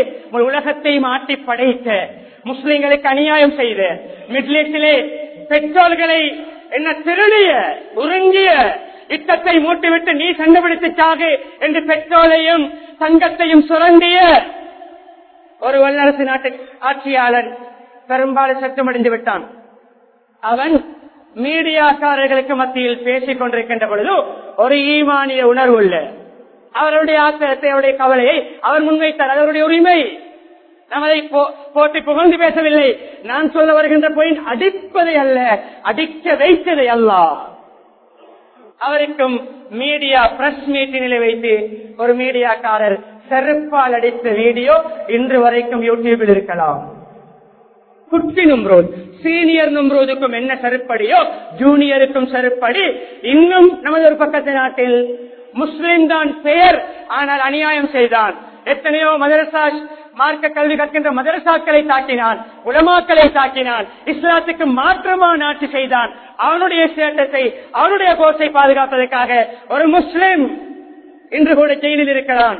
உலகத்தை மாற்றி படைத்த முஸ்லிம்களுக்கு அநியாயம் செய்த மிட்லீஸ்டிலே பெற்றோர்களை என்ன திருடிய உறிஞ்சிய யுத்தத்தை மூட்டிவிட்டு நீ கண்டுபிடித்து சாகு என்று பெற்றோரையும் சங்கத்தையும் சுரண்டிய ஒரு வல்லரசு நாட்டு ஆட்சியாளர் பெரும்பாலும் சத்தமடைந்து விட்டான். அவன் மீடியாக்காரர்களுக்கு மத்தியில் பேசிக் கொண்டிருக்கின்ற பொழுது ஒரு ஈமானிய உணர்வு உள்ள அவருடைய ஆத்திரத்தை அவருடைய கவலையை அவர் முன்வைத்தார். அவருடைய உரிமை. நம்மளை போட்டி போ- போட்டு புகழ்ந்து பேசவில்லை. நான் சொல்ல வருகின்ற பொயின் அடிப்பதை அல்ல அடிக்க வைத்ததை அல்ல. அவருக்கும் மீடியா பிரஸ் மீட்டினிலே வைத்து ஒரு மீடியாக்காரர் செருப்பால் அடித்த வீடியோ இன்று வரைக்கும் யூடியூபில் இருக்கலாம். குட்டி நும்ரோத் சீனியர் நும்ரோதுக்கும் என்ன செருப்படியோ ஜூனியருக்கும் செருப்படி. இன்னும் நமது ஒரு பக்கத்து நாட்டில் முஸ்லிம் தான் பெயர் ஆனால் அநியாயம் செய்தான். எத்தனையோ மதரசா மார்க்க கல்வி கற்கின்ற மதரசாக்களை தாக்கினான் உலமாக்களை தாக்கினான் இஸ்லாத்துக்கு மாற்றமான ஆட்சி செய்தான். அவனுடைய சேட்டத்தை அவனுடைய கோஷை பாதுகாப்பதற்காக ஒரு முஸ்லிம் இன்று கூட ஜெயிலில் இருக்கிறான்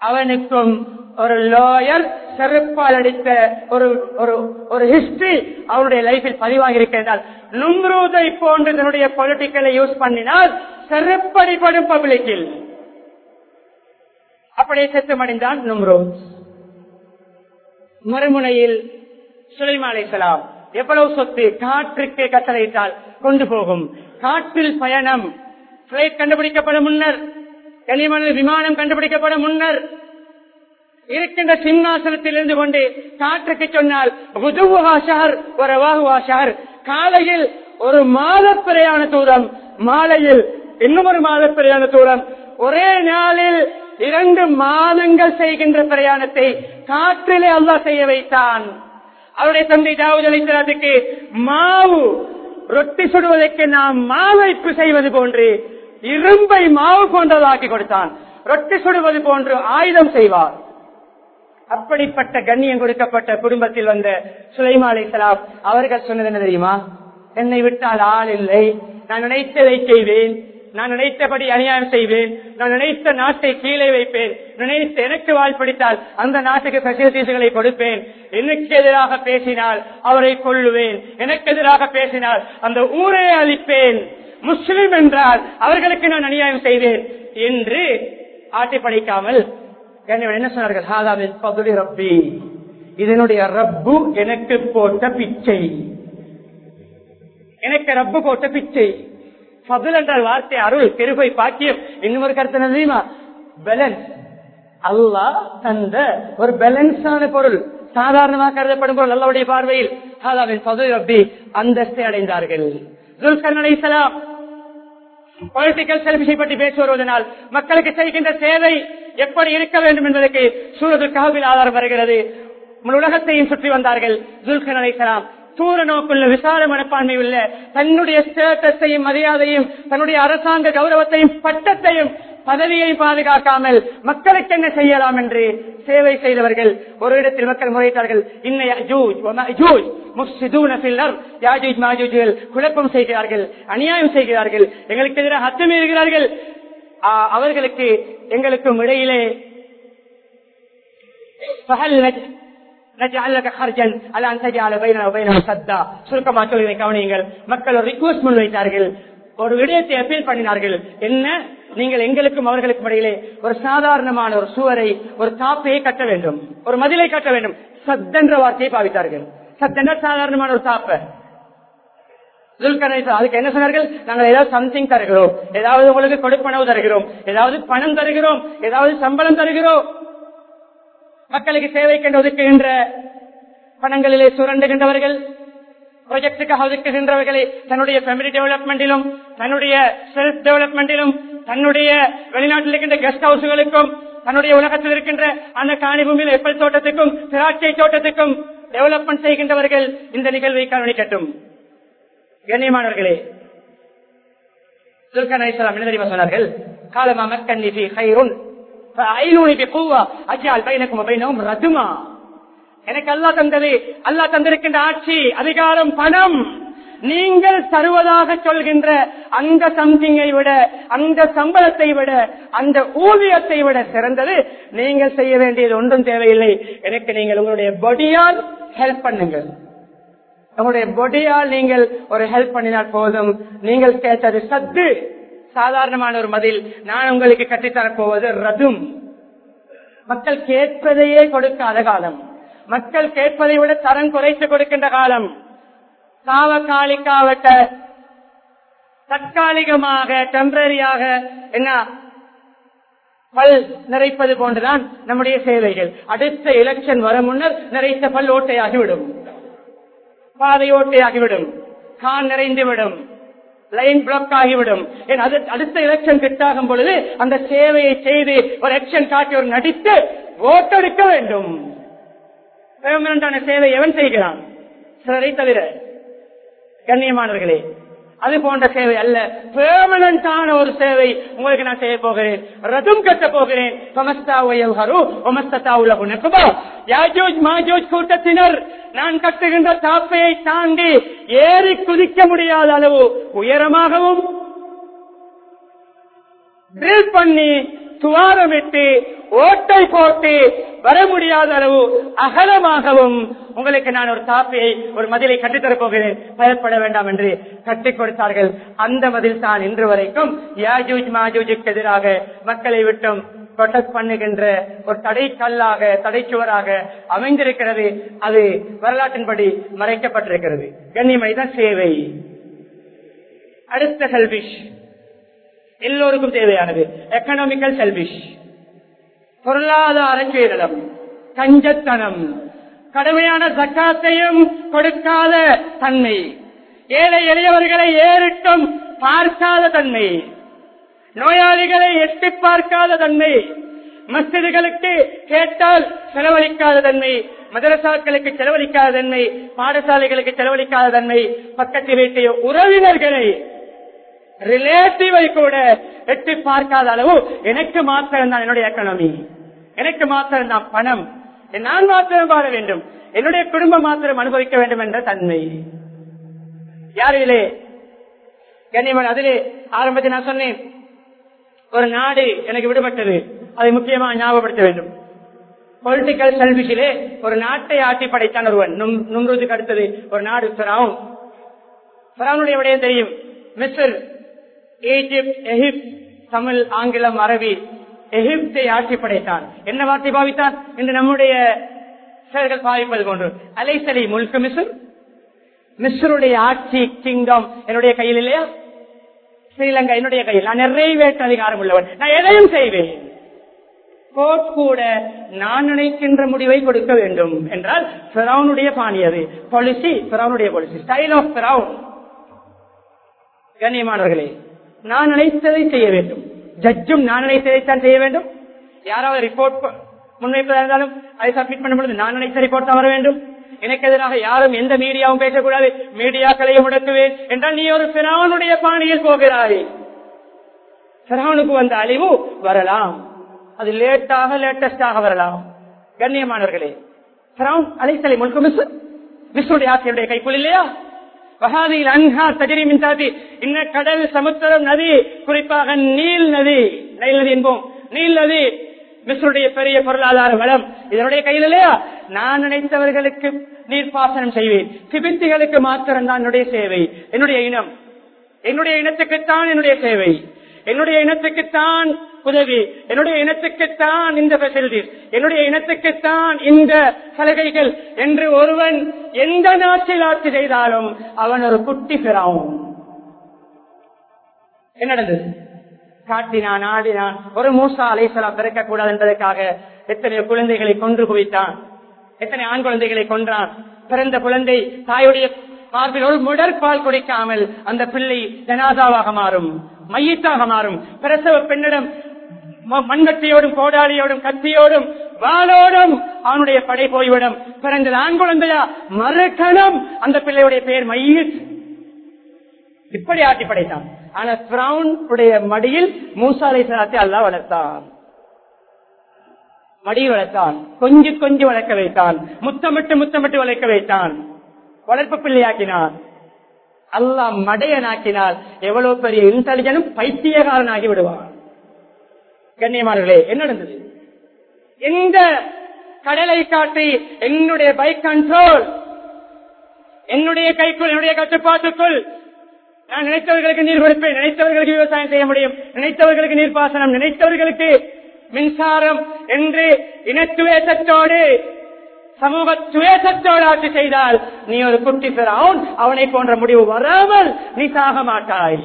அவனுக்கும் ஒரு லாயர் செருப்பால் அடித்த ஒரு ஒரு ஒரு ஹிஸ்டரி அவனுடைய லைஃபில் பதிவாகி இருக்கிறால் நும்ரூதை போன்று தன்னுடைய பொலிட்டிக்கலை யூஸ் பண்ணினால் செருப்படிப்படும் பப்ளிக்கில் அப்படியே செத்துமடைந்தான் நும்ரூத் மறுமுனையில் சுலைமா அலைசலாம் எவ்வளவு சொத்து காற்றுக்கு கட்டளையிட்டால் கொண்டு போகும். காற்றில் பயணம் பிளைட் கண்டுபிடிக்கப்படும் முன்னர் கனிமணல் விமானம் கண்டுபிடிக்கப்படும் முன்னர் இருக்கின்ற சிம்மாசனத்தில் இருந்து கொண்டு காற்றுக்கு சொன்னால் ஒரு காலையில் ஒரு மாத பிரயாண தூரம் மாலையில் இன்னும் ஒரு மாத பிரயாண தூரம். ஒரே நாளில் இரண்டு மாதங்கள் செய்கின்ற பிரயாணத்தை காற்றிலே அல்லாஹ் செய்ய வைத்தான். அவருடைய தந்தை தாவூத் அலிசலாத்துக்கு மாவு ரொட்டி சுடுவதற்கு நாம் மாவைப்பு செய்வது போன்று இரும்பை மாவு போன்றதாக்கி கொடுத்தான். ரொட்டி சுடுவது போன்று ஆயுதம் செய்வார். அப்படிப்பட்ட கண்ணியம் கொடுக்கப்பட்ட குடும்பத்தில் வந்த சுலைமா சலாப் அவர்கள் சொன்னது என்ன தெரியுமா? என்னை விட்டால் ஆள் இல்லை. நான் நினைத்ததை செய்வேன். நான் நினைத்தபடி அநியாயம் செய்வேன். நான் நினைத்த நாட்டை கீழே வைப்பேன். நினைத்த எனக்கு வாழ்படித்தால் அந்த நாட்டுக்கு பெசிலிட்டிஸ்களை கொடுப்பேன். எனக்கு எதிராக பேசினால் அவரை கொள்ளுவேன் எனக்கு எதிராக பேசினால் அந்த ஊரை அழிப்பேன். முஸ்லிம் என்றால் அவர்களுக்கு நான் அநியாயம் செய்வேன் என்று ஆட்டை படைக்காமல் என்ன சொன்னார்கள்? ரப்பி. இதனுடைய ரப்பு எனக்கு போட்ட பிச்சை. எனக்கு ரப்பு போட்ட பிச்சை. ஃபதுல் என்றால் வார்த்தை அருள் கிருபை பாக்கியம். இன்னும் ஒரு கருத்து தெரியுமா? பேலன்ஸ் அல்லாஹ் தந்த ஒரு பேலன்ஸான பொருள். சாதாரணமாக கருதப்படும் பொருள் அல்லாவுடைய பார்வையில். ரப்பி. அந்தஸ்தை அடைந்தார்கள். பொலிட்டிக்கல் செல்பிஷை பற்றி பேசி வருவதனால் மக்களுக்கு செய்கின்ற சேவை எப்படி இருக்க வேண்டும் என்பதற்கு சூரது காவில் ஆதாரம் வருகிறது. உலகத்தையும் சுற்றி வந்தார்கள். துல்கர் அலைசலாம் தூர நோக்குள்ள விசால மனப்பான்மை உள்ள தன்னுடைய ஸ்டேட்டஸையும் மரியாதையும் தன்னுடைய அரசாங்க கௌரவத்தையும் பட்டத்தையும் பதவியை பாதுகாக்காமல் மக்களுக்கு என்ன செய்யலாம் என்று சேவை செய்தவர்கள் ஒரு இடத்தில் மக்கள் முறையிட்டார்கள் குழப்பம் செய்கிறார்கள் அநியாயம் செய்கிறார்கள் எங்களுக்கு எதிராக அச்சம் இருக்கிறார்கள். அவர்களுக்கு எங்களுக்கும் இடையிலே சுருக்கமாக சொல்லி கவனியுங்கள். மக்கள் ஒரு ரிக்வஸ்ட் முன்வைத்தார்கள் ஒரு விடயத்தை அப்பீல் பண்ணினார்கள். என்ன? நீங்கள் எங்களுக்கும் அவர்களுக்கும் இடையிலே ஒரு சாதாரணமான ஒரு சுவரை ஒரு தாப்பையை கட்ட வேண்டும். ஒரு மதிலை கட்ட வேண்டும். சத்தென்ற வார்த்தையை பாவித்தார்கள். சத்தென்ற சாதாரணமான ஒரு தாப்ப. அதுக்கு என்ன சொன்னார்கள்? நாங்கள் ஏதாவது சம்திங் தருகிறோம். ஏதாவது உங்களுக்கு கொடுப்பனவு தருகிறோம். ஏதாவது பணம் தருகிறோம். ஏதாவது சம்பளம் தருகிறோம். மக்களுக்கு சேவைக்கென்று ஒதுக்குகின்ற பணங்களிலே சுரண்டுகின்றவர்கள் ப்ரொஜெக்டுக்கு ஹவுஸுக்கு சென்றவர்களே தன்னுடைய ஃபேமிலி டெவலப்மெண்டிலும் தன்னுடைய செல்ஃப் டெவலப்மெண்டிலும் தன்னுடைய வெளிநாட்டில் இருக்கின்ற கெஸ்ட் ஹவுஸ்களுக்கும் தன்னுடைய உலகத்தில் இருக்கின்ற அந்த காணிபூமியில் எப்பல் தோட்டத்துக்கும் திராட்சை தோட்டத்துக்கும் டெவலப்மெண்ட் செய்கின்றவர்கள் இந்த நிகழ்வை கவனிக்கட்டும் கண்ணியமானவர்களே துல்கன் அலிஸ்லாம் என்ன தெரியுமா சொன்னார்கள்? காலமா மக்கன்னி ஃபி ஹைருன் ஃபஐனூனி பி குவ்வா பைனக்கும் வ ரதுமா. எனக்கு அல்லாஹ் தந்தது. அல்லாஹ் தந்திருக்கின்ற ஆட்சி அதிகாரம் பணம். நீங்கள் தருவதாக சொல்கின்ற அந்த சம்திங்கை விட அந்த சம்பளத்தை விட அந்த ஊதியத்தை விட சிறந்தது. நீங்கள் செய்ய வேண்டியது ஒன்றும் தேவையில்லை. எனக்கு நீங்கள் உங்களுடைய பொடியால் ஹெல்ப் பண்ணுங்கள். உங்களுடைய பொடியால் நீங்கள் ஒரு ஹெல்ப் பண்ணினால் போதும். நீங்கள் கேட்டது சத்து. சாதாரணமான ஒரு மதில். நான் உங்களுக்கு கட்டித்தரப்போவது ரதும். மக்கள் கேட்பதையே கொடுக்காத காலம். மக்கள் கேட்பதை விட தரம் குறைத்து கொடுக்கின்ற காலம். சாவகாலிக்காவட்ட தற்காலிகமாக டெம்பரரியாக என்ன? பல் நிறைப்பது போன்றுதான் நம்முடைய சேவைகள். அடுத்த எலெக்ஷன் வர முன்னர் நிறைத்த பல் ஓட்டையாகிவிடும். பாதை ஓட்டையாகிவிடும். கான் நிறைந்துவிடும். லைன் பிளாக் ஆகிவிடும். ஏன் அடுத்த எலெக்ஷன் கிட்டாகும் பொழுது அந்த சேவையை செய்து ஒரு எலெக்ஷன் காட்டி ஒரு நடித்து ஓட்டெடுக்க வேண்டும். பெர்மனண்டான சேவை எவன் செய்கிறான்? சிலரை தவிர கண்ணியமானவர்களே அது போன்ற சேவை அல்ல. பெர்மனண்டான ஒரு சேவை உங்களுக்கு நான் செய்ய போகிறேன். ரதும் கட்ட போகிறேன். கூட்டத்தினர் நான் கட்டுகின்ற தாப்பையை தாண்டி ஏறி குதிக்க முடியாத அளவு உயரமாகவும் ட்ரில் பண்ணி துவாரமிட்டு ஓட்டை போட்டு வர முடியாத அளவு அகலமாகவும் உங்களுக்கு நான் ஒரு தாப்பையை ஒரு மதிலை கட்டித்தரப் போகிறேன். பயப்பட வேண்டாம் என்று கட்டிக் கொடுத்தார்கள். அந்த மதில் தான் இன்று வரைக்கும் யாஜூஜ் மாஜூஜுக்கு எதிராக மக்களை விட்டும் ப்ரொடெக்ட் பண்ணுகின்ற ஒரு தடை கல்லாக தடைச்சுவராக அமைந்திருக்கிறது. அது வரலாற்றின்படி மறைக்கப்பட்டிருக்கிறது. கண்ணியமைதான் சேவை. அடுத்த செல்பிஷ் எல்லோருக்கும் தேவையானது. எக்கனாமிக்கல் செல்பிஷ் பொருளாதார கேரளம் கஞ்சத்தனம். கடுமையான சக்காத்தையும் கொடுக்காத தன்மை. ஏழை எளியவர்களை ஏறிட்டும் பார்க்காத தன்மை. நோயாளிகளை எட்டி பார்க்காத தன்மை. மசிதிகளுக்கு கேட்டால் செலவழிக்காத தன்மை. மதரசாக்களுக்கு செலவழிக்காத தன்மை. பாடசாலைகளுக்கு செலவழிக்காத தன்மை. பக்கத்து வீட்டு உறவினர்களை ரிலேட்டிவை கூட எட்டி பார்க்காத அளவு எனக்கு மாத்திரம் தான் என்னுடைய எக்கனாமி எனக்கு மாத்திரம் தான் பணம் நான் மாத்திரம் வாழ வேண்டும். என்னுடைய குடும்பம் மாத்திரம் அனுபவிக்க வேண்டும் என்ற தன்மை. யாரிலே? கண்ணியமன் அதிலே ஆரம்பத்தில் நான் சொன்னேன். ஒரு நாடு எனக்கு விடுபட்டது. அதை முக்கியமாக ஞாபகப்படுத்த வேண்டும். பொலிட்டிக்கல் செல்விஷிலே ஒரு நாட்டை ஆட்சி படைத்தான் ஒருவன். நும்ருதுக்கு அடுத்தது ஒரு நாடு பிராவும் பிராவுனுடைய விடயம் தெரியும். மிஸ்டர் எகிப்த் தமிழ் ஆங்கிலம் அரபி எகிப்தை ஆட்சி படைத்தான். என்ன வார்த்தை பாவித்தான்? என்று நம்முடைய செயல்கள் பாவிப்பது போன்று. அலைசலை முழுக்க மிஸ்ர். மிஸ்ருடைய ஆட்சி கிங்டம். என்னுடைய கையில் இல்லையா? ஸ்ரீலங்கா என்னுடைய கையில். நான் நிறைவேற்ற அதிகாரம் உள்ளவன். நான் எதையும் செய்வேன். கோட் கூட நான் நினைக்கின்ற முடிவை கொடுக்க வேண்டும் என்றால் பிறவுனுடைய பாணி அது. பாலிசி பிறவுனுடைய பாலிசி ஸ்டைல் ஆஃப் பிறவுன் கண்ணியமானவர்களே நான் நினைத்ததை செய்ய வேண்டும். ஜட்ஜும் நான் நினைத்ததைத்தான் செய்ய வேண்டும். யாராவது ரிப்போர்ட் முன்வைப்பதாக இருந்தாலும் அதை சப்மிட் பண்ணும் பொழுது நான் நினைத்த ரிப்போர்ட் தான் வர வேண்டும். எனக்கு எதிராக யாரும் எந்த மீடியாவும் பேசக்கூடாது. மீடியாக்களையும் முடக்குவேன் என்றால் நீ ஒரு பிராவனுடைய பாணியில் போகிறாய். பிராவனுக்கு வந்த அழிவு வரலாம். அது லேட்டாக லேட்டஸ்டாக வரலாம். கண்ணியமானவர்களே பிராவன் அலைசலை முழுக்க மிஸ் மிஸ்ருடைய ஆசிரியருடைய கைக்குள் இல்லையா? வகாதியில் அன்ஹா தஜரி மின்சாதி இன்ன கடல் சமுத்திரம் நதி குறிப்பாக நீல் நதி நைல் நதி என்போம். நீல் நதி மிஸ்ருடைய பெரிய பொருளாதார வளம். இதனுடைய கையில் இல்லையா? நான் நினைத்தவர்களுக்கு நீர்ப்பாசனம் செய்வேன். திபித்திகளுக்கு மாத்திரம் தான் என்னுடைய சேவை. என்னுடைய இனம். என்னுடைய இனத்துக்குத்தான் என்னுடைய சேவை. என்னுடைய இனத்துக்குத்தான் உதவி என்னுடைய இனத்துக்குத்தான் இந்த பெசிலிட்டிஸ் என்னுடைய இனத்துக்குத்தான் இந்த சலுகைகள் என்று ஒருவன் எந்த நாட்டில் ஆட்சி செய்தாலும் அவன் ஒரு குட்டி பெறாவும் என்ன நடந்தது? காட்டினான் ஆடினான். ஒரு மூசா அலைசலாம் பிறக்க கூடாது என்பதற்காக எத்தனை குழந்தைகளை கொன்று குவித்தான். எத்தனை ஆண் குழந்தைகளை கொன்றான். பிறந்த குழந்தை தாயுடைய மார்பில் ஒரு முடற்பால் குடிக்காமல் அந்த பிள்ளை ஜனாதாவாக மாறும். மையத்தாக மாறும் பிரசவ பெண்ணிடம் ம- மண்வெட்டியோடும் கோடாலியோடும் கத்தியோடும் வாளோடும் அவனுடைய படை போய்விடும். பிறந்தது ஆண் குழந்தையா? மறுக்கணம். அந்த பிள்ளையுடைய பெயர் மையத். இப்படி ஆட்டி படைத்தான். ஆனா பிரவுன் உடைய மடியில் மூசாலை சலாத்தை அல்லாஹ் வளர்த்தான். மடி வளர்த்தான். கொஞ்சி கொஞ்சி வளர்க்க வைத்தான். முத்தமிட்டு முத்தமிட்டு வளர்க்க வைத்தான். வளர்ப்பு பிள்ளையாக்கினான். அல்லாஹ் மடையனாக்கினால் எவ்வளவு பெரிய இன்டெலிஜனும் பைத்தியகாரனாகி விடுவான். கண்ணியமார்களே என்ன நடந்தது? எந்த கடலை காட்டி என்னுடைய பைக் கண்ட்ரோல் என்னுடைய கைக்குள் என்னுடைய கட்டுப்பாட்டுக்குள் நான் நினைத்தவர்களுக்கு நீர் கொடுப்பேன் நினைத்தவர்களுக்கு விவசாயம் செய்ய முடியும் நினைத்தவர்களுக்கு நீர்ப்பாசனம் நினைத்தவர்களுக்கு மின்சாரம் என்று இனத்துவேசத்தோடு சமூக துவேசத்தோடு ஆட்சி செய்தால் நீ ஒரு குட்டி பெறான் அவனை போன்ற முடிவு வராமல் நீ சாக மாட்டாய்.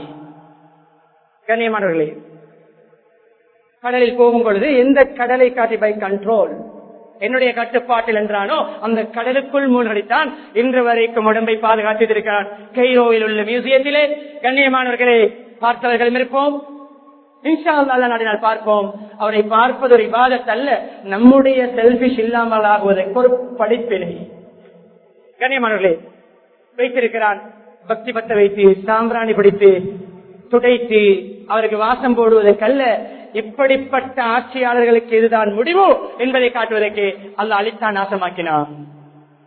கண்ணியமானவர்களே கடலில் போகும் பொழுது எந்த கடலை காட்டி பை கண்ட்ரோல் என்னுடைய கட்டுப்பாட்டில் என்றானோ அந்த கடலுக்குள் மூழ்கடித்தான் இன்று வரைக்கும் உடம்பை பாதுகாத்திருக்கிறான் கெய்ரோவில் உள்ள மியூசியத்திலே கண்ணியமானவர்களே பார்த்தவர்களும் இருப்போம். இன்ஷா அல்லாஹ் நாடினால் பார்ப்போம். அவரை பார்ப்பது ஒரு இபாதத் அல்ல. நம்முடைய செல்பிஷ் இல்லாமல் ஆகுவதற்கு ஒரு படிப்பினை கண்ணியமானவர்களே வைத்திருக்கிறான் பக்தி பத்த வைத்து சாம்பிராணி பிடித்து துடைத்து அவருக்கு வாசம் போடுவதற்கல்ல. இப்படிப்பட்ட ஆட்சியாளர்களுக்கு இதுதான் முடிவு என்பதை காட்டுவதற்கு அல்ல அழித்தான் நாசமாக்கினான்.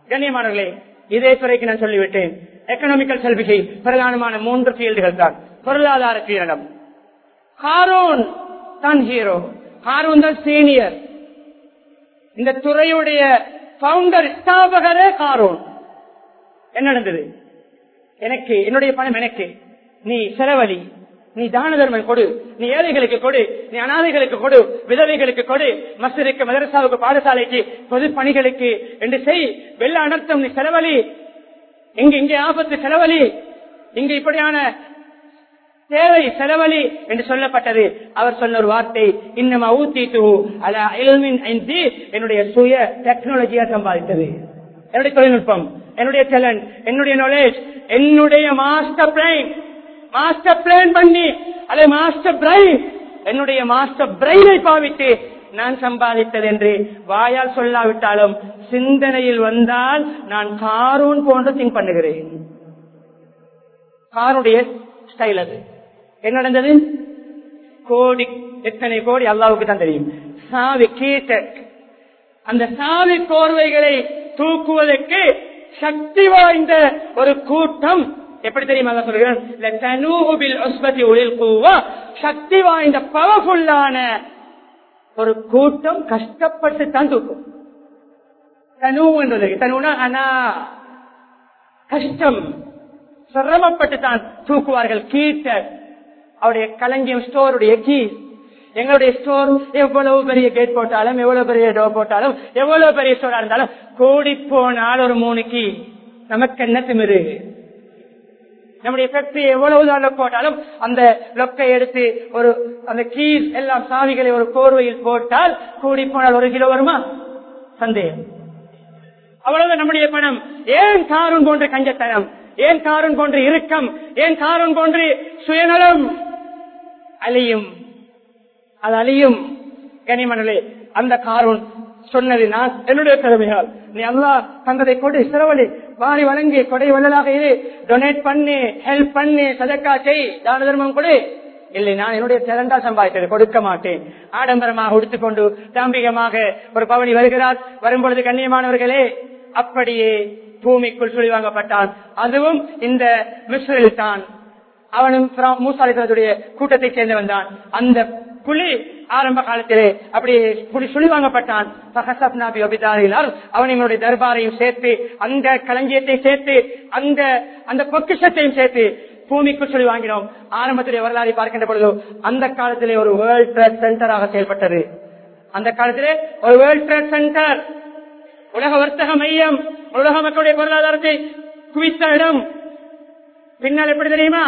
கண்ணியமானவர்களே இதே துறைக்கு நான் சொல்லிவிட்டேன். எக்கனாமிக்கல் செல்விகை பிரதானமான மூன்று ஃபீல்டுகள் தான். பொருளாதார கீழனம் ஹாரோன் தான் ஹீரோ. ஹாரோன் தான் சீனியர். இந்த துறையுடைய பவுண்டர் ஸ்தாபகரே ஹாரோன். என்ன நடந்தது? எனக்கு என்னுடைய பணம் எனக்கு. நீ செலவழி நீ தான தர்மம் கொடு நீ ஏழைகளுக்கு கொடு நீ அனாதைகளுக்கு கொடு விதவைகளுக்கு கொடு மசிருக்கு மதரசாவுக்கு பாடசாலைக்கு பொது பணிகளுக்கு என்று செய். வெள்ள அனர்த்தம் நீ செலவழி. இங்க இங்கே ஆபத்து செலவழி. இங்க இப்படியான தேவை செலவழி என்று சொல்லப்பட்டது. அவர் சொன்ன ஒரு வார்த்தை இன்னும் ஊத்தி என்னுடைய சுய டெக்னாலஜியா சம்பாதித்தது. என்னுடைய தொழில்நுட்பம் என்னுடைய டேலண்ட் என்னுடைய நாலேஜ் என்னுடைய மாஸ்டர் பிரைன் மாஸ்டர் பிளான் பண்ணி அதை மாஸ்டர் பிரைன் என்னுடைய மாஸ்டர் பிரைனை பாவித்து நான் சம்பாதித்தது என்று வாயால் சொல்லாவிட்டாலும் சிந்தனையில் வந்தால் நான் காரூன் போன்று திங்க் பண்ணுகிறேன். காருடைய ஸ்டைல் அது. என்ன நடந்தது? கோடி எத்தனை கோடி அல்லாவுக்கு தான் தெரியும். சாவி கேட்ட அந்த சாவி கோர்வைகளை தூக்குவதற்கு சக்தி வாய்ந்த ஒரு கூட்டம். எப்படி தெரியுமா சொல்கிறேன் சக்தி வாய்ந்த பவர்ஃபுல்லான ஒரு கூட்டம் கஷ்டப்பட்டு தான் தூக்கும். தனு தனுனா அனா. கஷ்டம் சிரமப்பட்டு தான் தூக்குவார்கள். கீட்ட அவருடைய களஞ்சியம் ஸ்டோருடைய கீ. எங்களுடைய ஸ்டோர் எவ்வளவு பெரிய கேட் போட்டாலும் எவ்வளவு பெரிய டோர் போட்டாலும் எவ்வளவு பெரிய ஸ்டோரா இருந்தாலும் கூடி போனால் ஒரு மூணு கீ. நமக்கு என்ன திமிரு? நம்முடைய ஃபேக்டரி எவ்வளவு தான் போட்டாலும் அந்த லொக்கை எடுத்து ஒரு அந்த கீஸ் எல்லாம் சாவிகளை ஒரு கோர்வையில் போட்டால் கூடி போனால் ஒரு கிலோ வருமா? சந்தேகம். அவ்வளவு நம்முடைய பணம். ஏன் காரும் போன்ற கஞ்சத்தனம்? ஏன் காரும் போன்ற இறுக்கம்? ஏன் காரும் போன்று சுயநலம்? அழியும். அது அழியும். கனிமணலே அந்த காரூன் சொன்னது நான் என்னுடைய திறமையால் நீ அல்லா தந்ததை கொடு சிறவழி. வாரி வழங்கி கொடை வள்ளலாக இரு. டொனேட் பண்ணி ஹெல்ப் பண்ணி சதக்கா செய். தான தர்மம் கொடு. இல்லை நான் என்னுடைய திறந்தா சம்பாதித்தது கொடுக்க மாட்டேன். ஆடம்பரமாக உடுத்துக்கொண்டு தாம்பிகமாக ஒரு பவனி வருகிறார். வரும்பொழுது கண்ணியமானவர்களே அப்படியே பூமிக்குள் சுழி வாங்கப்பட்டான் அதுவும் இந்த மிஸ்ரில் தான் அவனும் மூசாலிசனுடைய கூட்டத்தை சேர்ந்தவன் தான் அந்த புலி ஆரம்ப காலத்திலே அப்படியே புலி சுழி வாங்கப்பட்டான். அவன் எங்களுடைய தர்பாரையும் சேர்த்து அந்த களஞ்சியத்தை சேர்த்து அந்த அந்த பொக்கிஷத்தையும் சேர்த்து பூமிக்கு சொல்லி வாங்கினோம். ஆரம்பத்திலே வரலாறு பார்க்கின்ற பொழுது அந்த காலத்திலே ஒரு வேர்ல்ட் ட்ரேட் சென்டராக செயல்பட்டது. அந்த காலத்திலே ஒரு வேர்ல்ட் ட்ரேட் சென்டர் உலக வர்த்தக மையம் உலக மக்களுடைய பொருளாதாரத்தை குவித்த இடம். பின்னால் எப்படி தெரியுமா?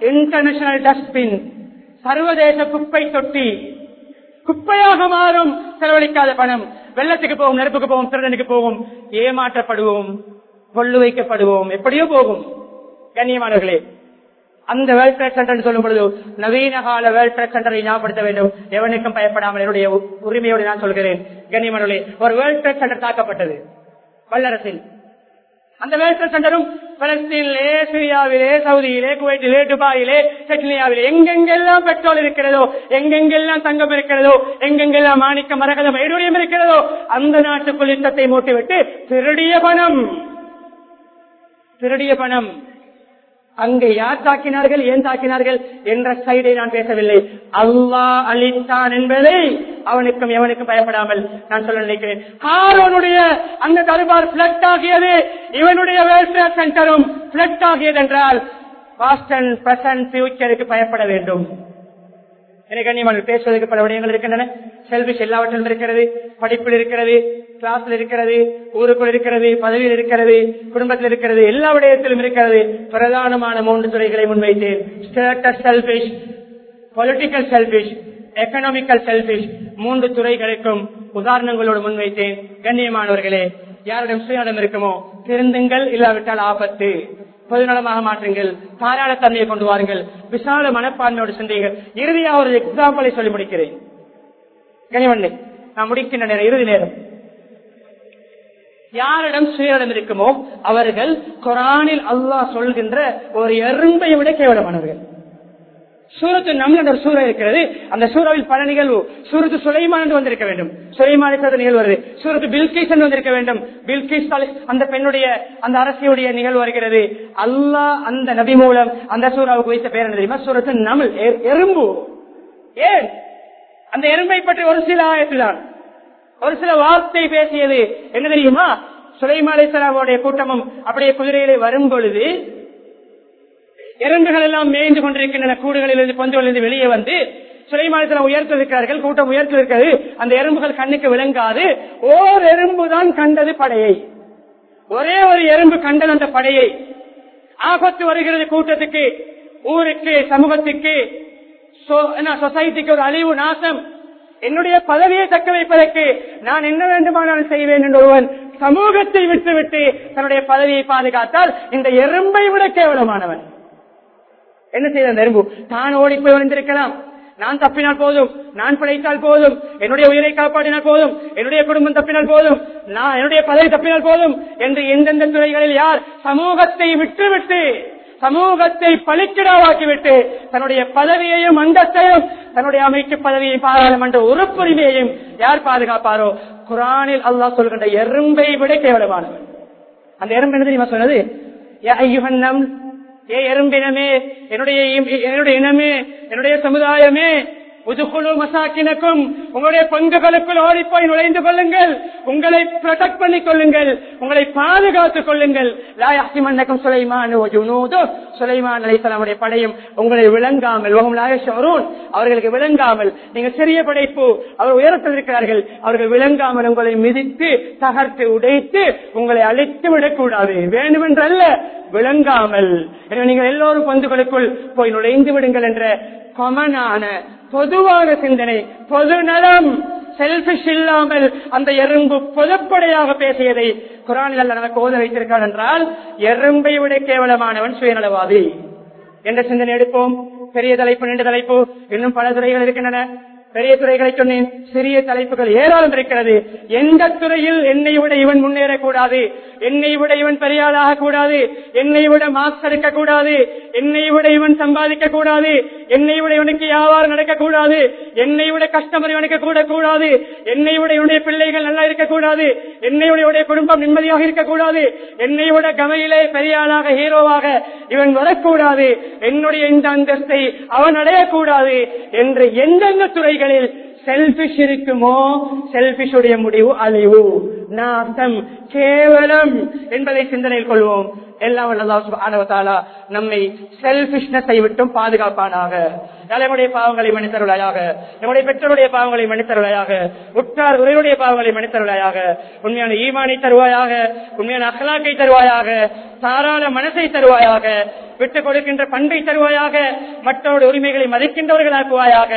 இன்டர்நேஷனல் டஸ்ட்பின் சர்வதேச குப்பை தொட்டி. குப்பையாக மாறும் செலவழிக்காத பணம். வெள்ளத்துக்கு போகும் நெருப்புக்கு போகும் திருடனுக்கு போகும் ஏமாற்றப்படுவோம் கொள்ளு வைக்கப்படுவோம் எப்படியோ போகும். கண்ணியமானவர்களே அந்த வேர்ல்ட் ட்ரேட் சென்டர் சொல்லும் பொழுது நவீன கால வேர்ல்ட் ட்ரேட் சென்டரை ஞாபகப்படுத்த வேண்டும். எவனுக்கும் பயப்படாமல் என்னுடைய உரிமையோடு நான் சொல்கிறேன். கண்ணியமானவர்களே ஒரு வேர்ல்ட் ட்ரேட் சென்டர் தாக்கப்பட்டது. வல்லரசில். அந்த வேர்ல்ட் சென்டரும் பலஸ்தீனிலே சிரியாவிலே சவுதியிலே குவைத்திலே துபாயிலே செட்னியாவிலே எங்கெங்கெல்லாம் பெட்ரோல் இருக்கிறதோ எங்கெங்கெல்லாம் தங்கம் இருக்கிறதோ எங்கெங்கெல்லாம் மாணிக்க மரகதம் வைடூரியம் இருக்கிறதோ அந்த நாட்டுக்குள் யுத்தத்தை மூட்டிவிட்டு திருடிய பணம் திருடிய பணம். அங்கு யார் தாக்கினார்கள் ஏன் தாக்கினார்கள் என்ற சைடை நான் பேசவில்லை. அல்லா அளித்தான் என்பதை அவனுக்கும் எவனுக்கும் பயப்படாமல் நான் சொல்ல நினைக்கிறேன். ஹாரோனுடைய அந்த தருபார் பிளட் ஆகியது இவனுடைய வெல்ஃபேர் சென்டரும் பிளட் ஆகியது என்றால் பாஸ்டன் பிரசன்ட் பியூச்சருக்கு பயப்பட வேண்டும். எனக்கு கண்ணியமான பேசுவதற்கு பல விடயங்கள் இருக்கின்றன. செல்விஷ் எல்லாவற்றிலும் இருக்கிறது படிப்பில் இருக்கிறது கிளாஸ்ல இருக்கிறது ஊருக்குள் இருக்கிறது பதவியில் இருக்கிறது குடும்பத்தில் இருக்கிறது எல்லா விடயத்திலும் இருக்கிறது. பிரதானமான மூன்று துறைகளை முன்வைத்தேன். Status selfish political selfish economical selfish மூன்று துறைகளுக்கும் உதாரணங்களோடு முன்வைத்தேன். கண்ணியமானவர்களே யாரிடம் சுயநலம் இருக்குமோ திருந்துங்கள் இல்லாவிட்டால் ஆபத்து. பொதுநலமாக மாற்றுங்கள் தாராளத்தன்மையை கொண்டு வாருங்கள் விசால மனப்பான்மையோடு சென்றீர்கள் இறுதியாக ஒரு எக்ஸாம்பிளை சொல்லி முடிக்கிறேன். கனிவண்ணே நான் முடிக்கின்ற நேரம் இறுதி நேரம். யாரிடம் சுயநலம் இருக்குமோ அவர்கள் குரானில் அல்லாஹ் சொல்கின்ற ஒரு எறும்பை விட கேவலமானவர்கள். சூரத்து நம்மள ஒரு சூறா இருக்கிறது. அந்த சூறாவில் பல நிகழ்வு. சூரத்து சுலைமான் என்று வந்திருக்க வேண்டும். சுலைமான் நிகழ்வு வருது. சூரத்து பில்கிஸ் என்று வந்திருக்க வேண்டும். பில்கிஸ் அந்த பெண்ணுடைய அந்த அரசியுடைய நிகழ்வு வருகிறது. அல்லாஹ் அந்த நபி மூலம் அந்த சூறாவுக்கு வைத்த பேர் தெரியுமா? சூரத்து நமிழ் எறும்பு. ஏன்? அந்த எறும்பை பற்றி ஒரு சில ஆயத்துதான். ஒரு சில வார்த்தை பேசியது. என்ன தெரியுமா? சுலைமான் கூட்டமும் அப்படியே குதிரையிலே வரும் பொழுது எறும்புகள் எல்லாம் மேய்ந்து கொண்டிருக்கின்றன. கூடுகளிலிருந்து பந்துகளிலிருந்து வெளியே வந்து சுலைமானத்தில் உயர்த்திருக்கிறார்கள். கூட்டம் உயர்த்திருக்கிறது. அந்த எறும்புகள் கண்ணுக்கு விளங்காது. ஓர் எறும்பு தான் கண்டது படையை. ஒரே ஒரு எறும்பு கண்டது அந்த படையை. ஆபத்து வருகிறது கூட்டத்துக்கு ஊருக்கு சமூகத்துக்கு. சொசைட்டிக்கு ஒரு அழிவு நாசம். என்னுடைய பதவியை தக்க வைப்பதற்கு நான் என்ன வேண்டுமானாலும் செய்வேன் என்று ஒருவன் சமூகத்தை விட்டுவிட்டு தன்னுடைய பதவியை பாதுகாத்தால் இந்த எறும்பை விட கேவலமானவன். என்ன செய்த எறும்பு? தான் ஓடி போய் வந்திருக்கலாம். நான் தப்பினால் போதும். நான் பிழைத்தால் போதும். என்னுடைய உயிரை காப்பாற்றினால் போதும். என்னுடைய குடும்பம் தப்பினால் போதும். நான் என்னுடைய பதவி தப்பினால் போதும். என்று எந்தெந்த துறைகளில் யார் சமூகத்தை விட்டுவிட்டு சமூகத்தை பலிக்கிடாவாக்கிவிட்டு தன்னுடைய பதவியையும் அந்தத்தையும் தன்னுடைய அமைச்சு பதவியை பாராளுமன்ற உறுப்புரிமையையும் யார் பாதுகாப்பாரோ? குரானில் அல்லாஹ் சொல்கின்ற எறும்பை விட கேவலமானவன். அந்த எறும்பு என்ன தெரியுமா சொன்னது? ஏ எறும்பினமே என்னுடைய என்னுடைய இனமே என்னுடைய சமுதாயமே மசாக்கினக்கும் உங்களுடைய பங்குகளுக்குள் ஓடிப்போய் நுழைந்து கொள்ளுங்கள். உங்களை ப்ரொடெக்ட் பண்ணிக் கொள்ளுங்கள். உங்களை பாதுகாத்துக் கொள்ளுங்கள். லாயாசி மன்னக்கும் சுலைமான் சுலைமான் அலைசலாமுடைய படையும் உங்களை விளங்காமல் அவர்களுக்கு விளங்காமல் நீங்க சிறிய படைப்பு அவர் உயரத்தில் இருக்கிறார்கள் அவர்கள் விளங்காமல் உங்களை மிதித்து தகர்த்து உடைத்து உங்களை அழைத்து விடக்கூடாது. வேண்டுமென்றல்ல விளங்காமல். நீங்கள் எல்லோரும் பந்துகளுக்குள் போய் நுழைந்து விடுங்கள் என்ற கொமனான பொதுவான சிந்தனை பொது நலம் செல்பிஷ் இல்லாமல் அந்த எறும்பு பொதுப்படையாக பேசியதை குரானில் அல்ல நமக்கு ஓத வைத்திருக்கான் என்றால் எறும்பை விட கேவலமானவன் சுயநலவாதி. என்ற சிந்தனை எடுப்போம். பெரிய தலைப்பு நீண்ட தலைப்பு இன்னும் பல துறைகள் இருக்கின்றன. பெரிய துறைகளை சொன்னேன். சிறிய தலைப்புகள் ஏராளம் இருக்கிறது. எந்த துறையில் என்னை விட இவன் முன்னேறக்கூடாது? என்னை விட இவன் பெரியாளாக கூடாது என்னை விட மார்க்ஸ் எடுக்க கூடாது என்னை விட இவன் சம்பாதிக்க கூடாது என்னை விட இவனுக்கு வியாபாரம் நடக்கக்கூடாது? என்னை விட கஸ்டமர் இவனுக்கு கூட கூடாது என்னை விட இவனுடைய பிள்ளைகள் நல்லா இருக்கக்கூடாது? என்னை விட இவனுடைய குடும்பம் நிம்மதியாக இருக்கக்கூடாது? என்னை விட கமையிலே பெரியாளாக ஹீரோவாக இவன் வரக்கூடாது? என்னுடைய இந்த அந்தஸ்தை அவன் அடையக்கூடாது? என்று எந்தெந்த துறைகள் துறைகளில் செல்பிஷ் இருக்குமோ? செல்பிஷுடைய முடிவு அழிவு. நாசம் கேவலம் என்பதை சிந்தனையில் கொள்வோம். எல்லாம் நம்மை செல்பிஷ்னஸை விட்டும் பாதுகாப்பானாக. தலைமுடைய பாவங்களை மன்னித்தருளாயாக. நம்முடைய பெற்றோருடைய பாவங்களை மன்னித்தருளாயாக. உற்றார் உரையுடைய பாவங்களை மன்னித்தருளாயாக. உண்மையான ஈமானை தருவாயாக. உண்மையான அகலாக்கை தருவாயாக. தாராள மனசை தருவாயாக. விட்டுக் கொடுக்கின்ற பண்பை தருவாயாக. மற்றவருடைய உரிமைகளை மதிக்கின்றவர்களாக்குவாயாக.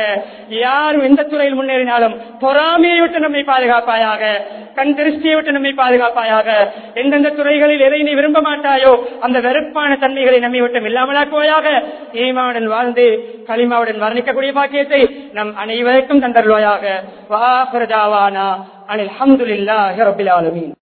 யாரும் எந்த துறையில் முன்னேறினாலும் பொறாமையை விட்டு நம்மை பாதுகாப்பாயாக. கண் திருஷ்டியை விட்டு நம்மை பாதுகாப்பாயாக. எந்தெந்த துறைகளில் எதை நீ விரும்ப மாட்டாயோ அந்த வெறுப்பான தன்மைகளை நம்மை விட்டு இல்லாமலாக்குவாயாக ஈமாவுடன் வாழ்ந்து களிமா களிமாவுடன் வர்ணிக்கக்கூடிய பாக்கியத்தை நம் அனைவருக்கும் தந்தருவாயாக வாஹுரதாவானா அனில் அஹமதுல்லாஹி ரபில் ஆலமீன்.